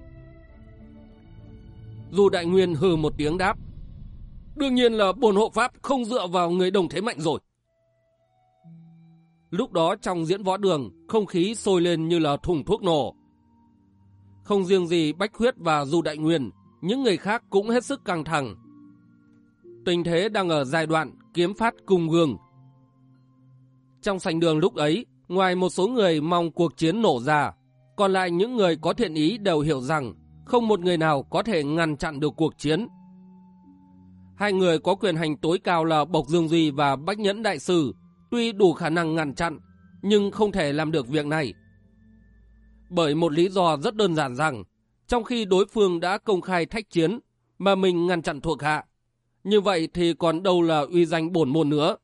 Dù đại nguyên hừ một tiếng đáp. Đương nhiên là bồn hộ pháp không dựa vào người đồng thế mạnh rồi. Lúc đó trong diễn võ đường, không khí sôi lên như là thùng thuốc nổ. Không riêng gì Bách Huyết và Du Đại Nguyên, những người khác cũng hết sức căng thẳng. Tình thế đang ở giai đoạn kiếm phát cùng gương. Trong sảnh đường lúc ấy, ngoài một số người mong cuộc chiến nổ ra, còn lại những người có thiện ý đều hiểu rằng không một người nào có thể ngăn chặn được cuộc chiến. Hai người có quyền hành tối cao là Bộc Dương Duy và Bách Nhẫn Đại Sư, tuy đủ khả năng ngăn chặn, nhưng không thể làm được việc này. Bởi một lý do rất đơn giản rằng, trong khi đối phương đã công khai thách chiến, mà mình ngăn chặn thuộc hạ, như vậy thì còn đâu là uy danh bổn môn nữa.